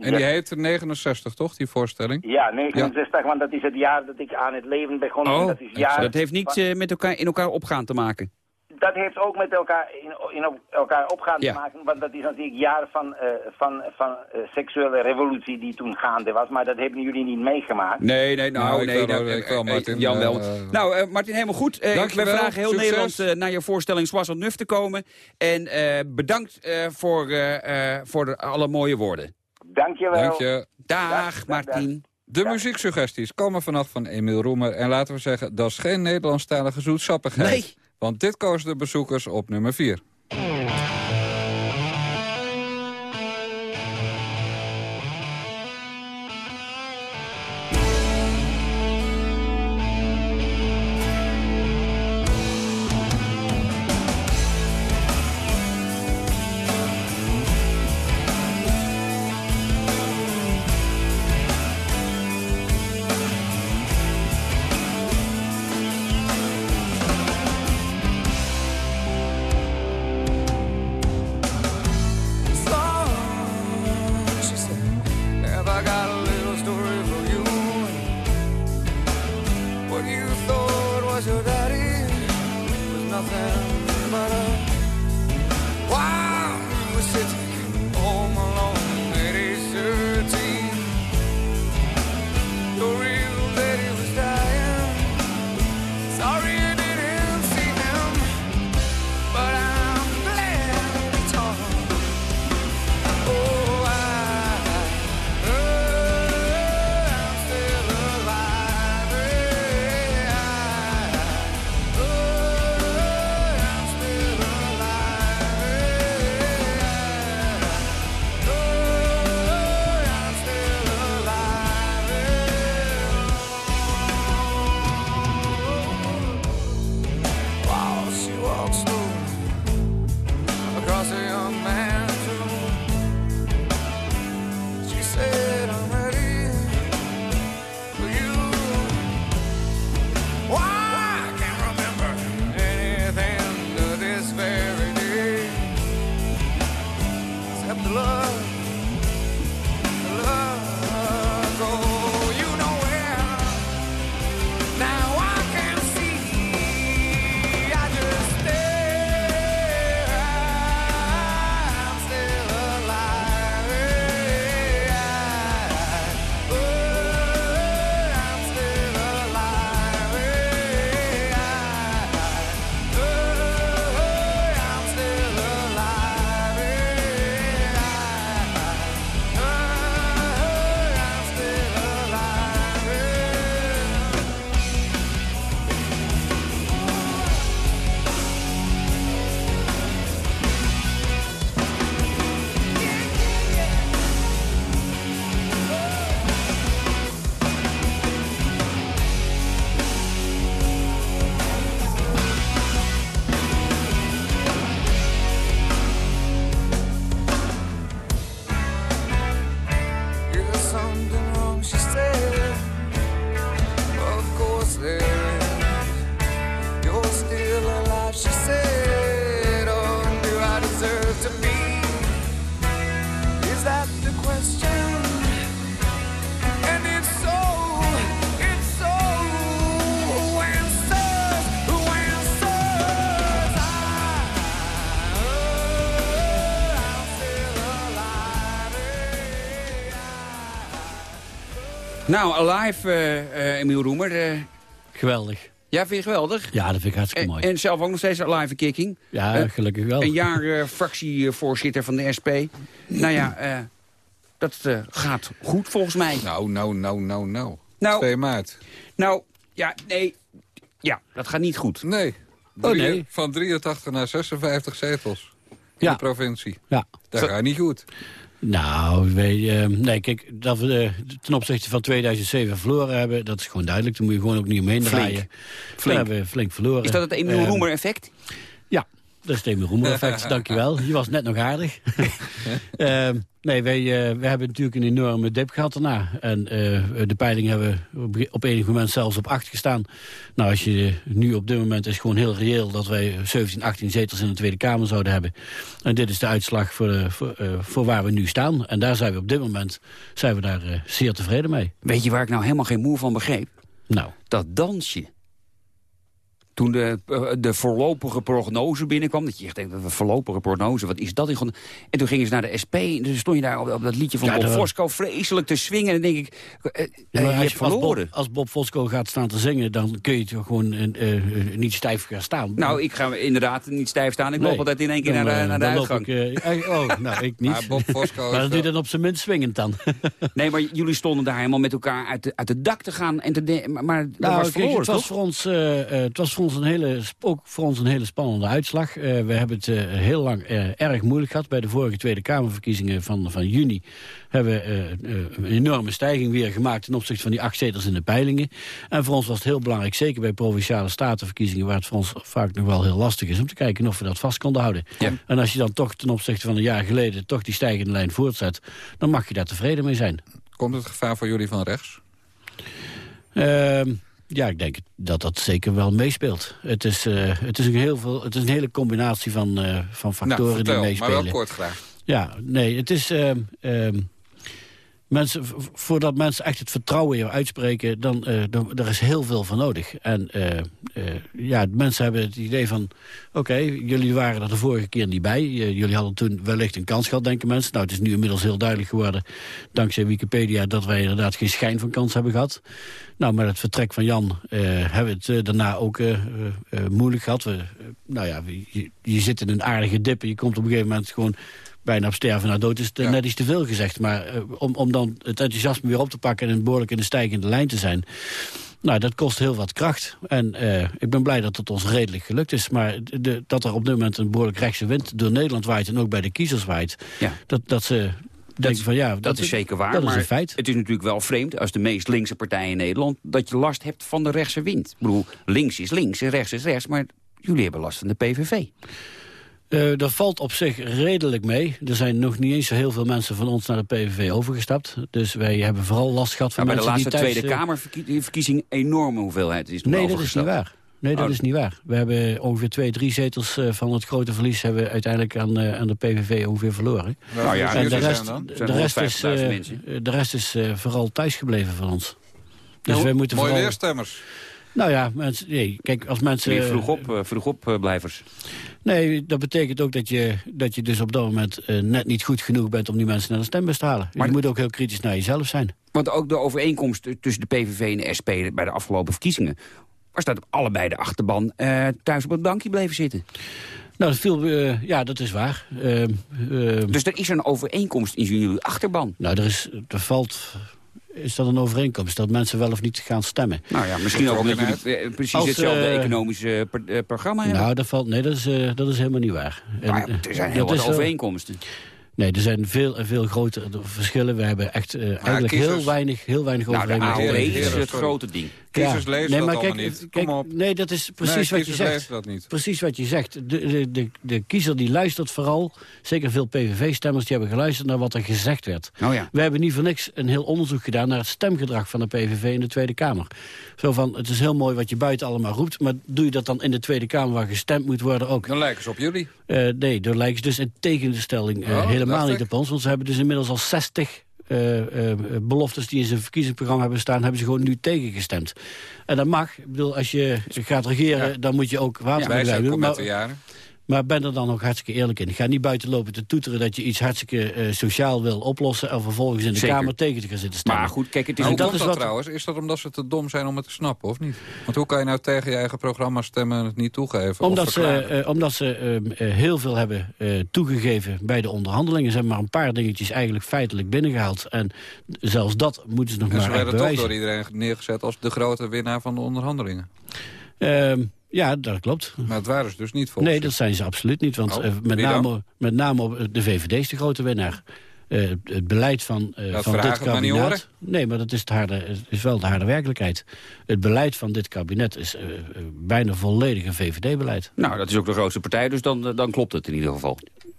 En die heet 69, toch, die voorstelling? Ja, 69, want dat is het jaar dat ik aan het leven begon. Oh, dat, is jaar dat heeft niets van- eh, met elkaar in elkaar opgaan te maken. Dat heeft ook met elkaar in, in op- elkaar opgaan Ja. te maken. Want dat is natuurlijk jaar van, eh, van, van eh, seksuele revolutie die toen gaande was. Maar dat hebben jullie niet meegemaakt. Nee, nee, nou, Nou, ik nee. wel, nou, eh, ik wel, eh, Martin. Jan wel. Nou, eh, Martin, helemaal goed. Ik wij vragen heel succes. Nederland naar je voorstelling Zwas en Nuf te komen. En eh, bedankt eh, voor, voor de, alle mooie woorden. Dankjewel. Dank je. Dag, Dag, dag, Martin. De muzieksuggesties komen vannacht van Emiel Roemer. En laten we zeggen, dat is geen Nederlandstalige zoetsappigheid. Nee. Want dit kozen de bezoekers op nummer 4. Nou, Alive, eh, eh, Emiel Roemer. eh, Geweldig. ja, vind je geweldig? Ja, dat vind ik hartstikke En, mooi. en zelf ook nog steeds Alive Kicking. ja, gelukkig wel. Een jaar eh, fractievoorzitter van de SP. Nou ja, eh, dat gaat goed volgens mij. Nou, nou, nou, nou, nou. Nou. 2 maart. Nou, ja, nee. Ja, dat gaat niet goed. Nee. Oh, nee. Van 83 naar 56 zetels. In Ja. de provincie. Ja. Dat gaat niet goed. Nou, wij, eh, nee, kijk, dat we eh, ten opzichte van 2007 verloren hebben, dat is gewoon duidelijk. Daar moet je gewoon ook niet omheen Flink. draaien. Flink. Daar hebben we flink verloren. Is dat het Emiel Eh, Roemer effect? Dat is Emiel Roemer effect, *laughs* dankjewel. Je was net nog aardig. *laughs* Ehm, nee, wij, eh, wij hebben natuurlijk een enorme dip gehad daarna. En eh, de peiling hebben op, op enig moment zelfs op 8 gestaan. Nou, als je nu op dit moment is gewoon heel reëel... dat wij 17, 18 zetels in de Tweede Kamer zouden hebben. En dit is de uitslag voor, voor, eh, voor waar we nu staan. En daar zijn we op dit moment zijn we daar zeer tevreden mee. Weet je waar ik nou helemaal geen moe van begreep? Nou, Dat dansje. Toen de, eh, de voorlopige prognose binnenkwam, dat je echt denkt, voorlopige prognose, wat is dat? in? En toen gingen ze naar de SP en toen stond je daar op, op dat liedje van Ja, Bob Fosco vreselijk te swingen. En dan denk ik, eh, Ja, je als, hebt je- als, verloren. Bob, als Bob Fosco gaat staan te zingen... dan kun je toch gewoon niet stijf gaan staan. Nou, ik ga inderdaad niet stijf staan. Ik Nee. loop altijd in één keer Dan, naar, de- naar de uitgang. ik, oh, *laughs* nou, ik niet. Maar Bob Fosco *laughs* maar dat doe je dan op zijn minst swingend dan. *laughs* Nee, maar jullie stonden daar helemaal met elkaar uit, de, uit het dak te gaan. En te de- maar dat was kijk, verloren, het, was toch? voor ons, het was voor ons een hele, ook voor ons een hele spannende uitslag. Eh, we hebben het eh, heel lang eh, erg moeilijk gehad. Bij de vorige Tweede Kamerverkiezingen van, van juni hebben we eh, eh, een enorme stijging weer gemaakt ten opzichte van die acht zetels in de peilingen. En voor ons was het heel belangrijk, zeker bij provinciale statenverkiezingen, waar het voor ons vaak nog wel heel lastig is, om te kijken of we dat vast konden houden. Ja. En als je dan toch ten opzichte van een jaar geleden toch die stijgende lijn voortzet, dan mag je daar tevreden mee zijn. Komt het gevaar voor jullie van rechts? Ehm, ja, ik denk dat dat zeker wel meespeelt. Het is, eh, het is, een, heel veel, het is een hele combinatie van, eh, van factoren nou, vertel, die maar meespelen. wel kort graag. Ja, nee, het is... ehm, ehm, mensen, voordat mensen echt het vertrouwen in uitspreken... dan eh dan, er is heel veel van nodig. En eh, eh, ja, mensen hebben het idee van... oké, jullie waren er de vorige keer niet bij. Eh, jullie hadden toen wellicht een kans gehad, denken mensen. Nou, het is nu inmiddels heel duidelijk geworden... dankzij Wikipedia dat wij inderdaad geen schijn van kans hebben gehad. Nou, met het vertrek van Jan eh, hebben we het eh, daarna ook eh, eh, eh, moeilijk gehad. We, eh, nou ja, je, je zit in een aardige dip en je komt op een gegeven moment gewoon bijna op sterven naar dood is eh, Ja. net iets te veel gezegd. Maar eh, om, om dan het enthousiasme weer op te pakken... en behoorlijk in de stijgende lijn te zijn... Nou, dat kost heel wat kracht. En eh, ik ben blij dat het ons redelijk gelukt is. Maar de, dat er op dit moment een behoorlijk rechtse wind door Nederland waait... en ook bij de kiezers waait, Ja. dat, dat ze denken van ja... Dat, is zeker waar, Dat maar is een feit. het is natuurlijk wel vreemd... als de meest linkse partij in Nederland... dat je last hebt van de rechtse wind. Ik bedoel, links is links en rechts is rechts... maar jullie hebben last van de PVV. Eh, dat valt op zich redelijk mee. Er zijn nog niet eens zo heel veel mensen van ons naar de PVV overgestapt. Dus wij hebben vooral last gehad van Maar bij de mensen laatste die. Tweede eh, Kamerverkiezing enorme hoeveelheid is Nee, dat is niet waar. Nee, dat Oh. is niet waar. We hebben ongeveer twee, drie zetels eh, van het grote verlies... hebben we uiteindelijk aan, eh, aan de PVV ongeveer verloren. Nou ja, en de zijn rest, dan? de rest is, 150.000 eh, mensen. eh, de rest is eh, vooral thuisgebleven van ons. Dus Nou, wij moeten Mooie vooral... weerstemmers. Nou ja, mensen, nee, kijk, als mensen... Vroeg op, eh, vroeg op eh, blijvers. Nee, dat betekent ook dat je, dat je dus op dat moment eh, net niet goed genoeg bent... om die mensen naar de stembus te halen. Maar- je moet ook heel kritisch naar jezelf zijn. Want ook de overeenkomst tussen de PVV en de SP bij de afgelopen verkiezingen... was dat allebei de achterban thuis op het bankje bleven zitten. Nou, dat viel, ja, dat is waar. Ehm, Dus er is een overeenkomst in jullie achterban. nou, er, is, er valt... Is dat een overeenkomst? Dat mensen wel of niet gaan stemmen? Nou ja, misschien ook omdat jullie eh, precies Als, hetzelfde eh, economische eh, pro- programma hebben. Nou, dat valt... Nee, dat is, dat is helemaal niet waar. En, Nou ja, er zijn heel wat overeenkomsten. Nee, er zijn veel en veel grotere verschillen. We hebben echt eigenlijk kiezers- heel weinig, heel weinig Nou, de overeenkomsten. AOW heren, is het grote ding. Kiezers Ja. lezen nee, dat maar allemaal kijk, niet. Kijk, Kom op. Nee, dat is precies Nee, wat je zegt. lezen dat niet. Precies wat je zegt. De, de, de, de kiezer die luistert vooral, zeker veel PVV-stemmers... die hebben geluisterd naar wat er gezegd werd. Oh ja. We hebben niet voor niks een heel onderzoek gedaan... naar het stemgedrag van de PVV in de Tweede Kamer. Zo van, het is heel mooi wat je buiten allemaal roept... maar doe je dat dan in de Tweede Kamer waar gestemd moet worden ook? Dan lijken ze op jullie. Eh, nee, daar lijken ze dus in tegenstelling eh, Oh, helemaal niet ik. op ons. Want ze hebben dus inmiddels al 60 eh, eh, beloftes die in zijn verkiezingsprogramma hebben staan... hebben ze gewoon nu tegengestemd. En dat mag. Ik bedoel, als je gaat regeren, dan moet je ook Wij zijn doen. Maar, jaren. Maar ben er dan ook hartstikke eerlijk in. Ga niet buiten lopen te toeteren dat je iets hartstikke eh, sociaal wil oplossen... en vervolgens in de Zeker. Kamer tegen te gaan zitten stemmen. Maar goed, kijk, het is ook hoe dat dat wat- trouwens? Is dat omdat ze te dom zijn om het te snappen, of niet? Want hoe kan je nou tegen je eigen programma stemmen en het niet toegeven? Omdat ze, eh, omdat ze eh, heel veel hebben toegegeven bij de onderhandelingen. Ze hebben maar een paar dingetjes eigenlijk feitelijk binnengehaald. En zelfs dat moeten ze nog en ze maar echt werden toch door iedereen neergezet als de grote winnaar van de onderhandelingen. Ehm, ja, dat klopt. Maar het waren ze dus niet volgens Nee, dat zijn ze absoluut niet. Want Oh, eh, met, name, met name op de VVD is de grote winnaar. Eh, het beleid van, eh, van dit kabinet... horen. Nee, maar dat is, het harde, is wel de harde werkelijkheid. Het beleid van dit kabinet is bijna volledig een VVD-beleid. Nou, dat is ook de grootste partij, dus dan, dan klopt het in ieder geval.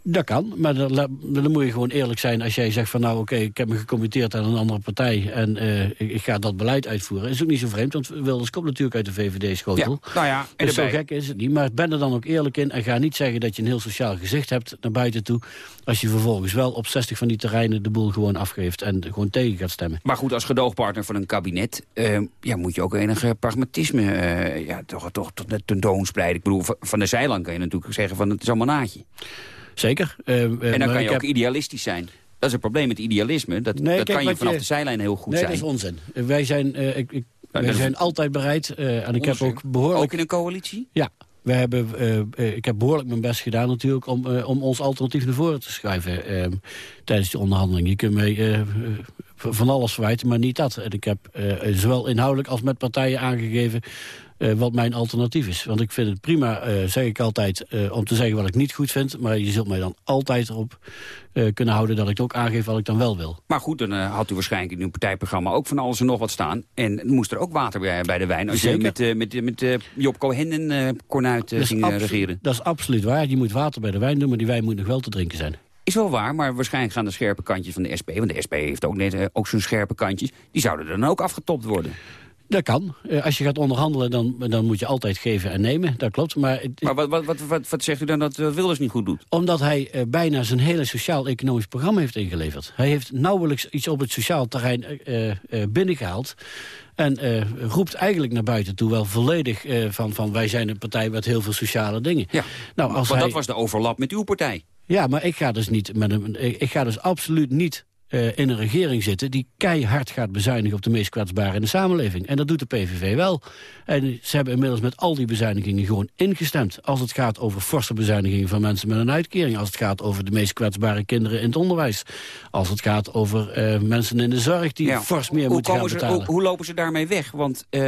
Dat kan, maar dan, dan moet je gewoon eerlijk zijn als jij zegt van nou oké, ik heb me gecommitteerd aan een andere partij en eh, ik, ga dat beleid uitvoeren. is ook niet zo vreemd, want Wilders komt natuurlijk uit de VVD-schotel. Ja, nou ja, en dus zo gek is het niet. Maar ben er dan ook eerlijk in en ga niet zeggen dat je een heel sociaal gezicht hebt naar buiten toe. Als je vervolgens wel op 60 van die terreinen de boel gewoon afgeeft en gewoon tegen gaat stemmen. Maar goed, als gedoogpartner van een kabinet... eh, ja, moet je ook enige pragmatisme eh, ja, toch, toch, toch tentoonspreiden. Ik bedoel, van- van de zijlijn kan je natuurlijk zeggen van het is allemaal naadje. Zeker. eh, eh, En dan kan je ook heb- idealistisch zijn. Dat is het probleem met idealisme. Dat, Nee, dat kijk, kan je vanaf je- de zijlijn heel goed nee, zijn. dat is onzin. Wij zijn, eh, ik, ik, wij zijn altijd bereid en ik heb ook behoorlijk... Ook in een coalitie? Ja, we hebben, ik heb behoorlijk mijn best gedaan natuurlijk... om, om ons alternatief naar voren te schuiven eh, tijdens die onderhandeling. Je kunt mij van alles verwijten, maar niet dat. En ik heb zowel inhoudelijk als met partijen aangegeven... eh, wat mijn alternatief is. Want ik vind het prima, eh, zeg ik altijd, eh, om te zeggen wat ik niet goed vind. Maar je zult mij dan altijd erop eh, kunnen houden dat ik ook aangeef wat ik dan wel wil. Maar goed, dan had u waarschijnlijk in uw partijprogramma ook van alles en nog wat staan. En moest er ook water bij, bij de wijn. Als je met, met, met Job Cohen en Cornuit ging regeren. Dat is absoluut waar. Je moet water bij de wijn doen, maar die wijn moet nog wel te drinken zijn. Is wel waar, maar waarschijnlijk gaan de scherpe kantjes van de SP... want de SP heeft ook, net, ook zo'n scherpe kantjes... die zouden dan ook afgetopt worden. Dat kan. Eh, als je gaat onderhandelen, dan, dan moet je altijd geven en nemen. Dat klopt. Maar, Maar wat, wat, wat, wat, zegt u dan dat eh, Wilders niet goed doet? omdat hij eh, bijna zijn hele sociaal-economisch programma heeft ingeleverd. Hij heeft nauwelijks iets op het sociaal terrein eh, eh, binnengehaald. En eh, roept eigenlijk naar buiten toe wel volledig eh, van, van... wij zijn een partij met heel veel sociale dingen. Ja, nou, als hij, dat was de overlap met uw partij. Ja, maar ik ga dus, niet met een, ik ga dus absoluut niet eh, in een regering zitten... die keihard gaat bezuinigen op de meest kwetsbaren in de samenleving. En dat doet de PVV wel. En ze hebben inmiddels met al die bezuinigingen gewoon ingestemd. Als het gaat over forse bezuinigingen van mensen met een uitkering. Als het gaat over de meest kwetsbare kinderen in het onderwijs. Als het gaat over eh, mensen in de zorg die Ja. fors meer moeten gaan komen ze, betalen. hoe, hoe lopen ze daarmee weg? Want eh,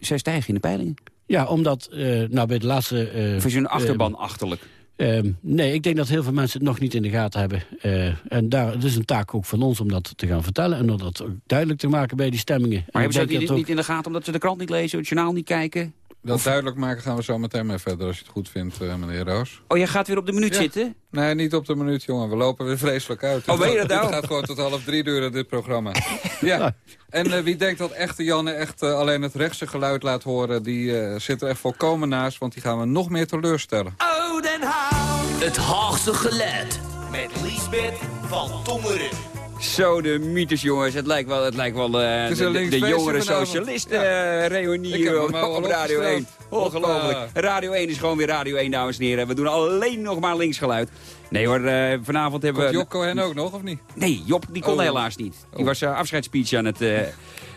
zij stijgen in de peilingen. Ja, omdat nou, bij de laatste... Of is hun achterban achterlijk? Ehm, nee, ik denk dat heel veel mensen het nog niet in de gaten hebben. Eh, en daar, het is een taak ook van ons om dat te gaan vertellen... en om dat ook duidelijk te maken bij die stemmingen. En Maar hebben ze dat denk niet, ook- niet in de gaten omdat ze de krant niet lezen, het journaal niet kijken? Dat duidelijk maken gaan we zo meteen mee verder als je het goed vindt, eh, meneer Roos. Oh, jij gaat weer op de minuut Ja. zitten? Nee, niet op de minuut, jongen. We lopen weer vreselijk uit. Oh, weet je dat nou? gaat gewoon tot half drie duren, dit programma. *laughs* ja. En eh, wie denkt dat echte Janne echt eh, alleen het rechtse geluid laat horen... die eh, zit er echt volkomen naast, want die gaan we nog meer teleurstellen. Oh, Den Haag. Het Haagse geluid. Met Liesbeth van Tongeren. Zo, de mythes, jongens. Het lijkt wel, het lijkt wel eh, de, jongere socialisten-reunie Ik heb hem op, Radio opgestraald. 1. Ongelooflijk. Radio 1 is gewoon weer Radio 1, dames en heren. We doen alleen nog maar linksgeluid. Nee hoor, eh, vanavond hebben Komt we... Job Cohen ook nog, of niet? Nee, Job die kon Oh. helaas niet. Die Oh. was uh, afscheidsspeech aan het, eh aan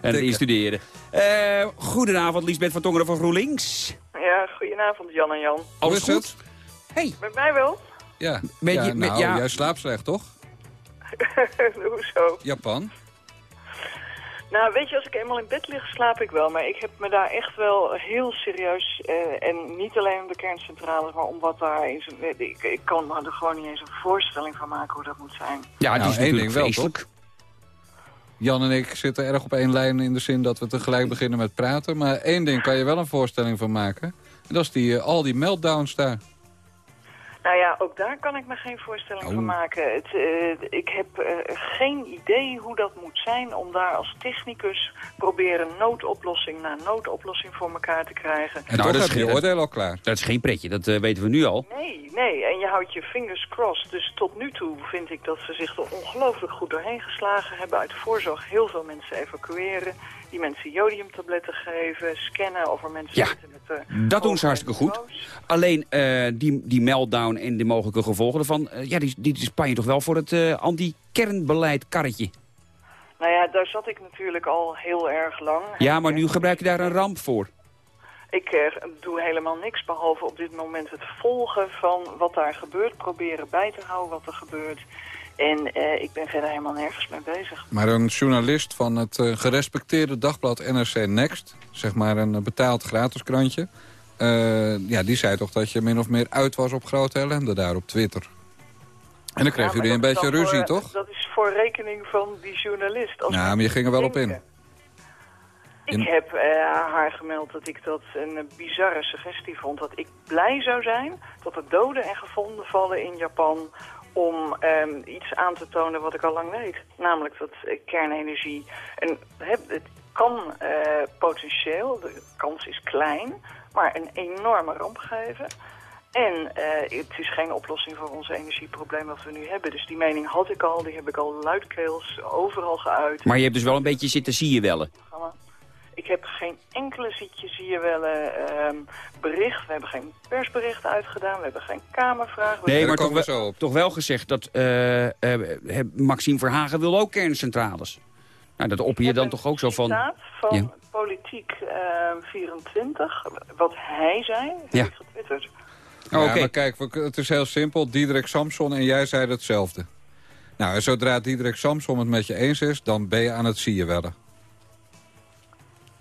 het instuderen. Eh goedenavond, Liesbeth van Tongeren van GroenLinks. Ja, goedenavond Jan en Jan. Alles Hoe is goed? Hey, Met mij wel? Ja. Met ja, je- met- nou, ja. jij slaapt slecht, toch? *laughs* Hoezo? Japan. Nou, weet je, als ik eenmaal in bed lig, slaap ik wel. Maar ik heb me daar echt wel heel serieus... eh, en niet alleen om de kerncentrales, maar om wat daar is. Ik, ik kan me er gewoon niet eens een voorstelling van maken hoe dat moet zijn. ja, het Nou, is één natuurlijk ding wel. Jan en ik zitten erg op één lijn in de zin dat we tegelijk beginnen met praten. Maar één ding kan je wel een voorstelling van maken. En dat is die, eh, al die meltdowns daar. Nou ja, ook daar kan ik me geen voorstelling van Oh. maken. Het, eh, ik heb eh, geen idee hoe dat moet zijn om daar als technicus proberen noodoplossing na noodoplossing voor elkaar te krijgen. En Nou, dat is- je oordeel al klaar. Dat is geen pretje, dat eh, weten we nu al. Nee, nee. En je houdt je fingers crossed. Dus tot nu toe vind ik dat ze zich er ongelooflijk goed doorheen geslagen hebben. Uit voorzorg heel veel mensen evacueren. Die mensen jodiumtabletten geven, scannen of er mensen Ja, zitten met... eh, Dat doen ze hartstikke goed. Alleen eh, die, die meltdown en de mogelijke gevolgen ervan... eh, ja, die, die span je toch wel voor het anti-kernbeleid karretje. Nou ja, daar zat ik natuurlijk al heel erg lang. Ja, maar nu gebruik je daar een ramp voor. Ik eh, doe helemaal niks behalve op dit moment het volgen van wat daar gebeurt. Proberen bij te houden wat er gebeurt. En eh, ik ben verder helemaal nergens mee bezig. Maar een journalist van het eh, gerespecteerde dagblad NRC Next... zeg maar een eh, betaald gratis krantje... ja, die zei toch dat je min of meer uit was op grote ellende daar op Twitter. En dan kregen Ja, jullie een beetje ruzie, voor- toch? Dat is voor rekening van die journalist. Als Nou, maar je ging er wel op in. Ik heb haar gemeld dat ik dat een bizarre suggestie vond. Dat ik blij zou zijn dat er doden en gevonden vallen in Japan... om ehm, iets aan te tonen wat ik al lang weet. Namelijk dat eh, kernenergie... Een, het, kan eh, potentieel, de kans is klein... maar een enorme ramp geven... En eh, het is geen oplossing voor ons energieprobleem wat we nu hebben. Dus die mening had ik al, die heb ik al luidkeels overal geuit. Maar je hebt dus wel een beetje zitten zie je wellen. Ik heb geen enkele zietje, zie je wel, eh, ehm, bericht. We hebben geen persbericht uitgedaan. We hebben geen kamervraag. We Nee, maar toch wel, toch wel gezegd dat eh, eh, Maxime Verhagen wil ook kerncentrales. Nou, dat op je dan toch ook zo van... van Ja. Politiek ehm, 24, wat hij zei, heb Ja. ik getwitterd. Ja, oké. maar kijk, het is heel simpel. Diederik Samson en jij zeiden hetzelfde. Nou, en zodra Diederik Samson het met je eens is... dan ben je aan het zie je wellen.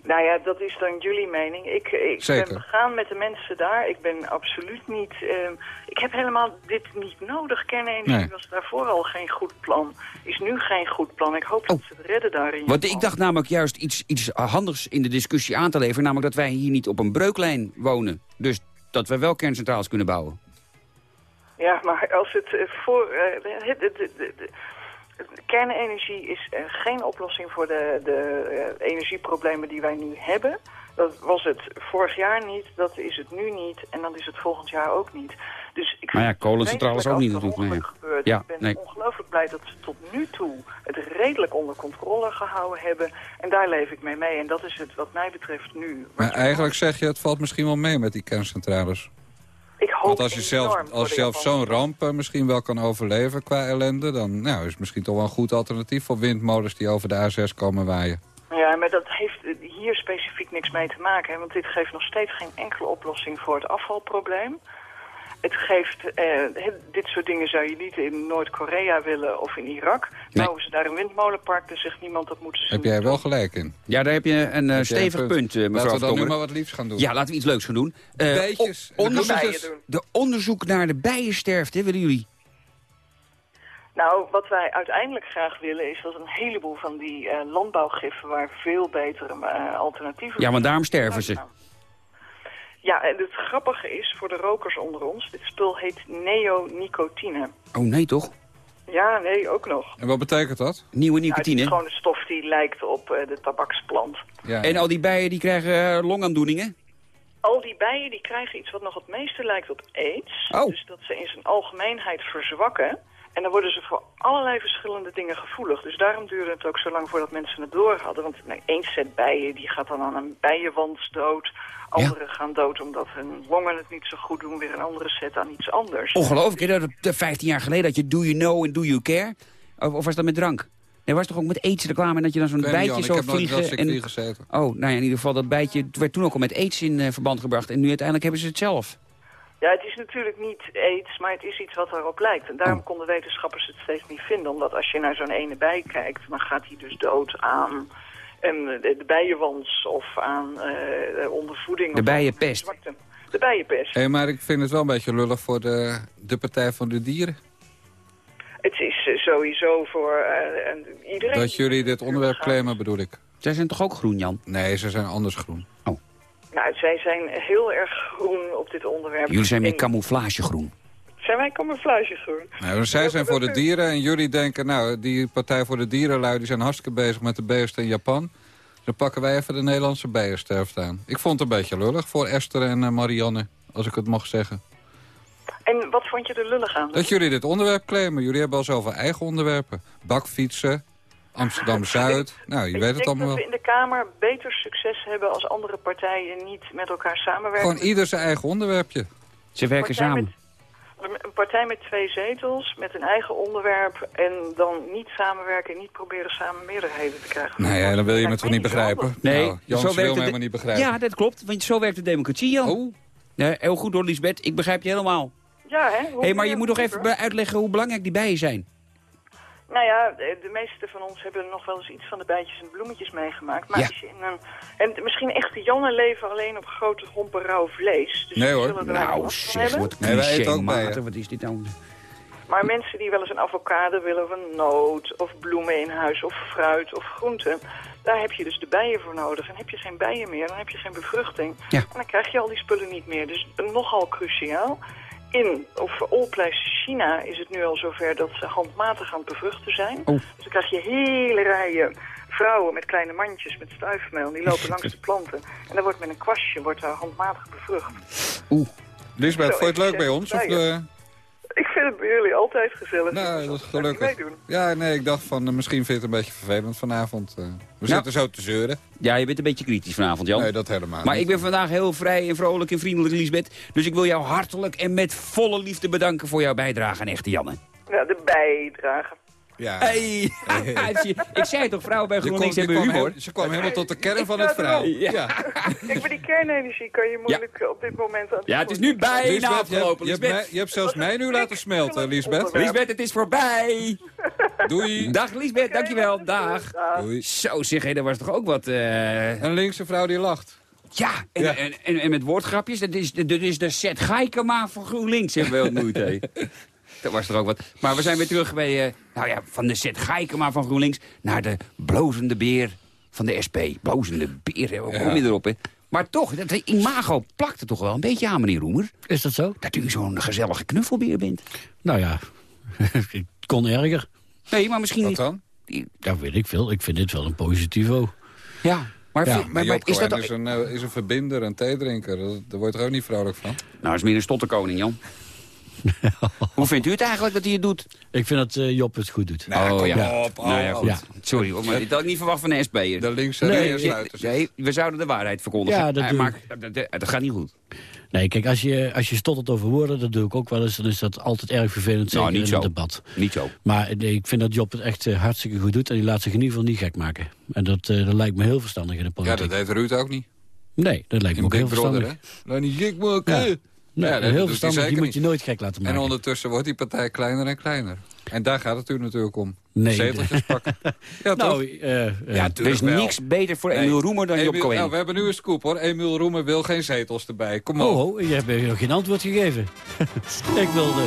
Nou ja, dat is dan jullie mening. Ik, ik Zeker. ben begaan met de mensen daar. Ik ben absoluut niet... ehm, ik heb helemaal dit niet nodig. Kernenergie Nee. was daarvoor al geen goed plan. Is nu geen goed plan. Ik hoop dat ze het redden daarin. Want ik dacht namelijk juist iets, iets handigs in de discussie aan te leveren. Namelijk dat wij hier niet op een breuklijn wonen. Dus dat we wel kerncentrales kunnen bouwen. Ja, maar als het eh, voor... eh, kernenergie is eh, geen oplossing voor de, de eh, energieproblemen die wij nu hebben. Dat was het vorig jaar niet, dat is het nu niet en dan is het volgend jaar ook niet. Dus ik Maar ja, vind het kolencentrales ook niet natuurlijk. Ja, ik ben nee. ongelooflijk blij dat ze tot nu toe het redelijk onder controle gehouden hebben. En daar leef ik mee mee en dat is het wat mij betreft nu. Maar eigenlijk zeg je, het valt misschien wel mee met die kerncentrales. Want als je zelf, als zelf zo'n ramp eh, misschien wel kan overleven qua ellende... dan nou, is het misschien toch wel een goed alternatief voor windmolens die over de A6 komen waaien. Ja, maar dat heeft hier specifiek niks mee te maken. Hè, want dit geeft nog steeds geen enkele oplossing voor het afvalprobleem. Het geeft, eh, dit soort dingen zou je niet in Noord-Korea willen of in Irak. Bouwen ze daar een windmolenpark, dan zegt niemand dat moeten ze Heb jij wel gelijk in. Ja, daar heb je een eh, een stevig punt. punt, eh, mevrouw Laten we dan nu maar wat liefs gaan doen. Ja, laten we iets leuks gaan doen. Eh, Bijtjes. onderzoek, doen. de onderzoek naar de bijensterfte, willen jullie? Nou, wat wij uiteindelijk graag willen is dat een heleboel van die eh, landbouwgiffen waar veel betere eh, alternatieven Ja, want daarom sterven ze. Ja, en het grappige is voor de rokers onder ons, dit spul heet neonicotine. Oh nee, toch? Ja, nee, ook nog. En wat betekent dat? Nieuwe Nou, het nicotine. is gewoon een stof die lijkt op eh, de tabaksplant. Ja. En al die bijen die krijgen eh, longaandoeningen? Al die bijen die krijgen iets wat nog het meeste lijkt op aids. Oh. Dus dat ze in zijn algemeenheid verzwakken. En dan worden ze voor allerlei verschillende dingen gevoelig. Dus daarom duurde het ook zo lang voordat mensen het door hadden. Want nee, één set bijen die gaat dan aan een bijenwand dood. Anderen gaan dood omdat hun longen het niet zo goed doen. Weer een andere set aan iets anders. Ongelooflijk, hè? Dat de 15 jaar geleden dat je do you know en do you care? Of, of was dat met drank? Nee, was toch ook met aids reclame en dat je dan zo'n bijtje Jan, zo ik heb vliegen? en... gezeten. Oh, nou ja, in ieder geval dat bijtje het werd toen ook al met aids in eh, verband gebracht. En nu uiteindelijk hebben ze het zelf. Ja, het is natuurlijk niet aids, maar het is iets wat erop lijkt. En daarom konden wetenschappers het steeds niet vinden. Omdat als je naar zo'n ene bij kijkt, dan gaat hij dus dood aan en de, de bijenwans of aan eh, ondervoeding. De of bijenpest. De bijenpest. Hé, maar ik vind het wel een beetje lullig voor de, de Partij van de Dieren. Het is eh, sowieso voor eh, en iedereen... Dat jullie dit onderwerp claimen, bedoel ik. Zij zijn toch ook groen, Jan? Nee, ze zijn anders groen. Nou, zij zijn heel erg groen op dit onderwerp. Jullie zijn meer En camouflagegroen. Zijn wij camouflagegroen? Nou, zij zijn voor de dieren en jullie denken... nou, die Partij voor de Dierenlui die zijn hartstikke bezig met de beesten in Japan. Dan pakken wij even de Nederlandse bijensterfte aan. Ik vond het een beetje lullig voor Esther en eh, Marianne, als ik het mag zeggen. En wat vond je er lullig aan? Dat jullie dit onderwerp claimen. Jullie hebben al zoveel eigen onderwerpen. Bakfietsen, Amsterdam-Zuid. Nou, je weet het Ik denk allemaal dat wel. we in de Kamer beter succes hebben als andere partijen niet met elkaar samenwerken. Gewoon ieder zijn eigen onderwerpje. Ze werken samen. Een partij met twee zetels, met een eigen onderwerp... en dan niet samenwerken en niet proberen samen meerderheden te krijgen. Nou ja, dan wil je me toch niet begrijpen? Nee, nou, zo wil de- helemaal niet begrijpen. Ja, dat klopt. Want zo werkt de democratie, Jan. Oh. Nee, heel goed hoor, Lisbeth. Ik begrijp je helemaal. Ja, hè? Hé, hey, maar je moet nog even uitleggen hoe belangrijk die bijen zijn. Nou ja, de de meeste van ons hebben nog wel eens iets van de bijtjes en bloemetjes meegemaakt. Maar Ja. als je in een... En misschien echte Jannen leven alleen op grote hompen rauw vlees. Dus Nee, die hoor. er Nou, zeg, hebben. wat Nee, wij eten ook clichématig. bijen. Wat is dit nou? Maar mensen die wel eens een avocado willen of een noot of bloemen in huis of fruit of groenten... daar heb je dus de bijen voor nodig. En heb je geen bijen meer, dan heb je geen bevruchting. Ja. En dan krijg je al die spullen niet meer. Dus nogal cruciaal. In, of voor all places China is het nu al zover dat ze handmatig aan het bevruchten zijn. Oh. Dus dan krijg je hele rijen vrouwen met kleine mandjes met stuifmeel. Die lopen langs de planten. En dan wordt met een kwastje wordt daar handmatig bevrucht. Lisbeth, Zo, vond je het leuk bij even ons? Of, bijen. *laughs* Ik vind het bij jullie altijd gezellig. nou, dat is gelukkig. je meedoen? Ja, nee, ik dacht van, eh, misschien vind je het een beetje vervelend vanavond. eh. we zitten zo te zeuren. Ja, je bent een beetje kritisch vanavond, Jan. Nee, dat helemaal Maar niet. ik ben vandaag heel vrij en vrolijk en vriendelijk, Lisbeth. Dus ik wil jou hartelijk en met volle liefde bedanken voor jouw bijdrage aan Echte Janne. Ja, de bijdragen. Ja. Hey. *laughs* ik zei toch, vrouwen bij GroenLinks hebben humor. heel- Ze kwam helemaal tot de kern Ik van het verhaal. wel. Ja. *laughs* Kijk, maar die kernenergie kan je moeilijk op dit moment aan Ja, het is nu bijna Lisbeth, je, hebt, afgelopen, je, hebt mij- je hebt zelfs mij nu laten smelten, Lisbeth. Lisbeth, het is voorbij. *laughs* Doei. Dag Lisbeth, dankjewel. Dag. Doei. Zo zeg, hé, dat was toch ook wat... eh, Een linkse vrouw die lacht. Ja, en, Ja. En, en, en met woordgrapjes. Dat is, dat is de Zet Gaikema van GroenLinks, hebben we ontmoet. Dat was toch ook wat. Maar we zijn weer terug bij, eh, nou ja, van de Zet Gaikema van GroenLinks... naar de blozende beer van de SP. Blozende beer, hoe kom je erop, hè? Maar toch, dat imago plakt er toch wel een beetje aan, meneer Roemer. Is dat zo? Dat u zo'n gezellige knuffelbeer bent. Nou ja, *laughs* het kon erger. Nee, maar misschien Wat niet... dan? Dat weet ik veel. Ik vind dit wel een positivo. Ja, maar, Ja, maar, Maar maar is dat... Is een, eh, is een verbinder, een theedrinker. Daar word je er ook niet vrolijk van. Nou, is meer een stotterkoning, Jan. *laughs* Hoe vindt u het eigenlijk dat hij het doet? Ik vind dat eh, Job het goed doet. Nou, oh kom ja. op. nou ja, oh, goed. Ja. Sorry, maar dit had ik niet verwacht van een SP'er. De linkse Nee, we zouden de waarheid verkondigen. Ja, dat Hij maakt- dat, gaat niet goed. Nee, kijk, als je, als je stottert over woorden, dat doe ik ook wel eens... dan is dat altijd erg vervelend, zeker Nou, niet in zo. een debat. Niet zo. Maar nee, ik vind dat Job het echt eh, hartstikke goed doet... en die laat zich in ieder geval niet gek maken. En dat, eh, dat lijkt me heel verstandig in de Ja, politiek. dat deed Ruud ook niet. Nee, dat lijkt me In ook Big heel Brother, verstandig. hè? Nou, niet gek maken. Ja. Nee, Ja, heel verstandig. zeker Die moet niet. je nooit gek laten maken. En ondertussen wordt die partij kleiner en kleiner. En daar gaat het u natuurlijk om. Nee. Zeteltjes *laughs* pakken. Ja, toch? nou, Ja, er is wel. niks beter voor Nee. Emiel Roemer dan Job Emiel- Cohen. nou, we hebben nu een scoop hoor. Emiel Roemer wil geen zetels erbij. Kom op. oh, oh, je hebt nog geen antwoord gegeven. *laughs* ik wilde...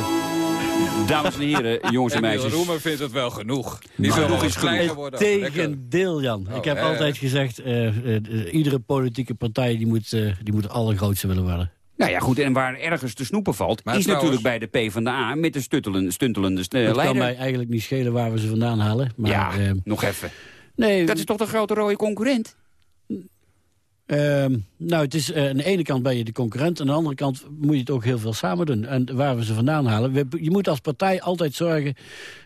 Dames en heren, jongens en Emiel meisjes. Roemer vindt het wel genoeg. Die Nou, zal nog genoeg eens is kleiner genoeg. worden. Tegendeel, Jan. Oh, ik heb hè, altijd gezegd, eh, iedere politieke partij die moet, die moet de allergrootste willen worden. Nou ja, goed, en waar ergens te snoepen valt... Maar is trouwens- natuurlijk bij de PvdA met de stuttelende, stuntelende eh, het kan mij eigenlijk niet schelen waar we ze vandaan halen. Maar, ja, eh, nog even. nee, Dat is toch de grote rode concurrent? Ehm, nou, het is, eh, aan de ene kant ben je de concurrent... aan de andere kant moet je het ook heel veel samen doen. En waar we ze vandaan halen... we- je moet als partij altijd zorgen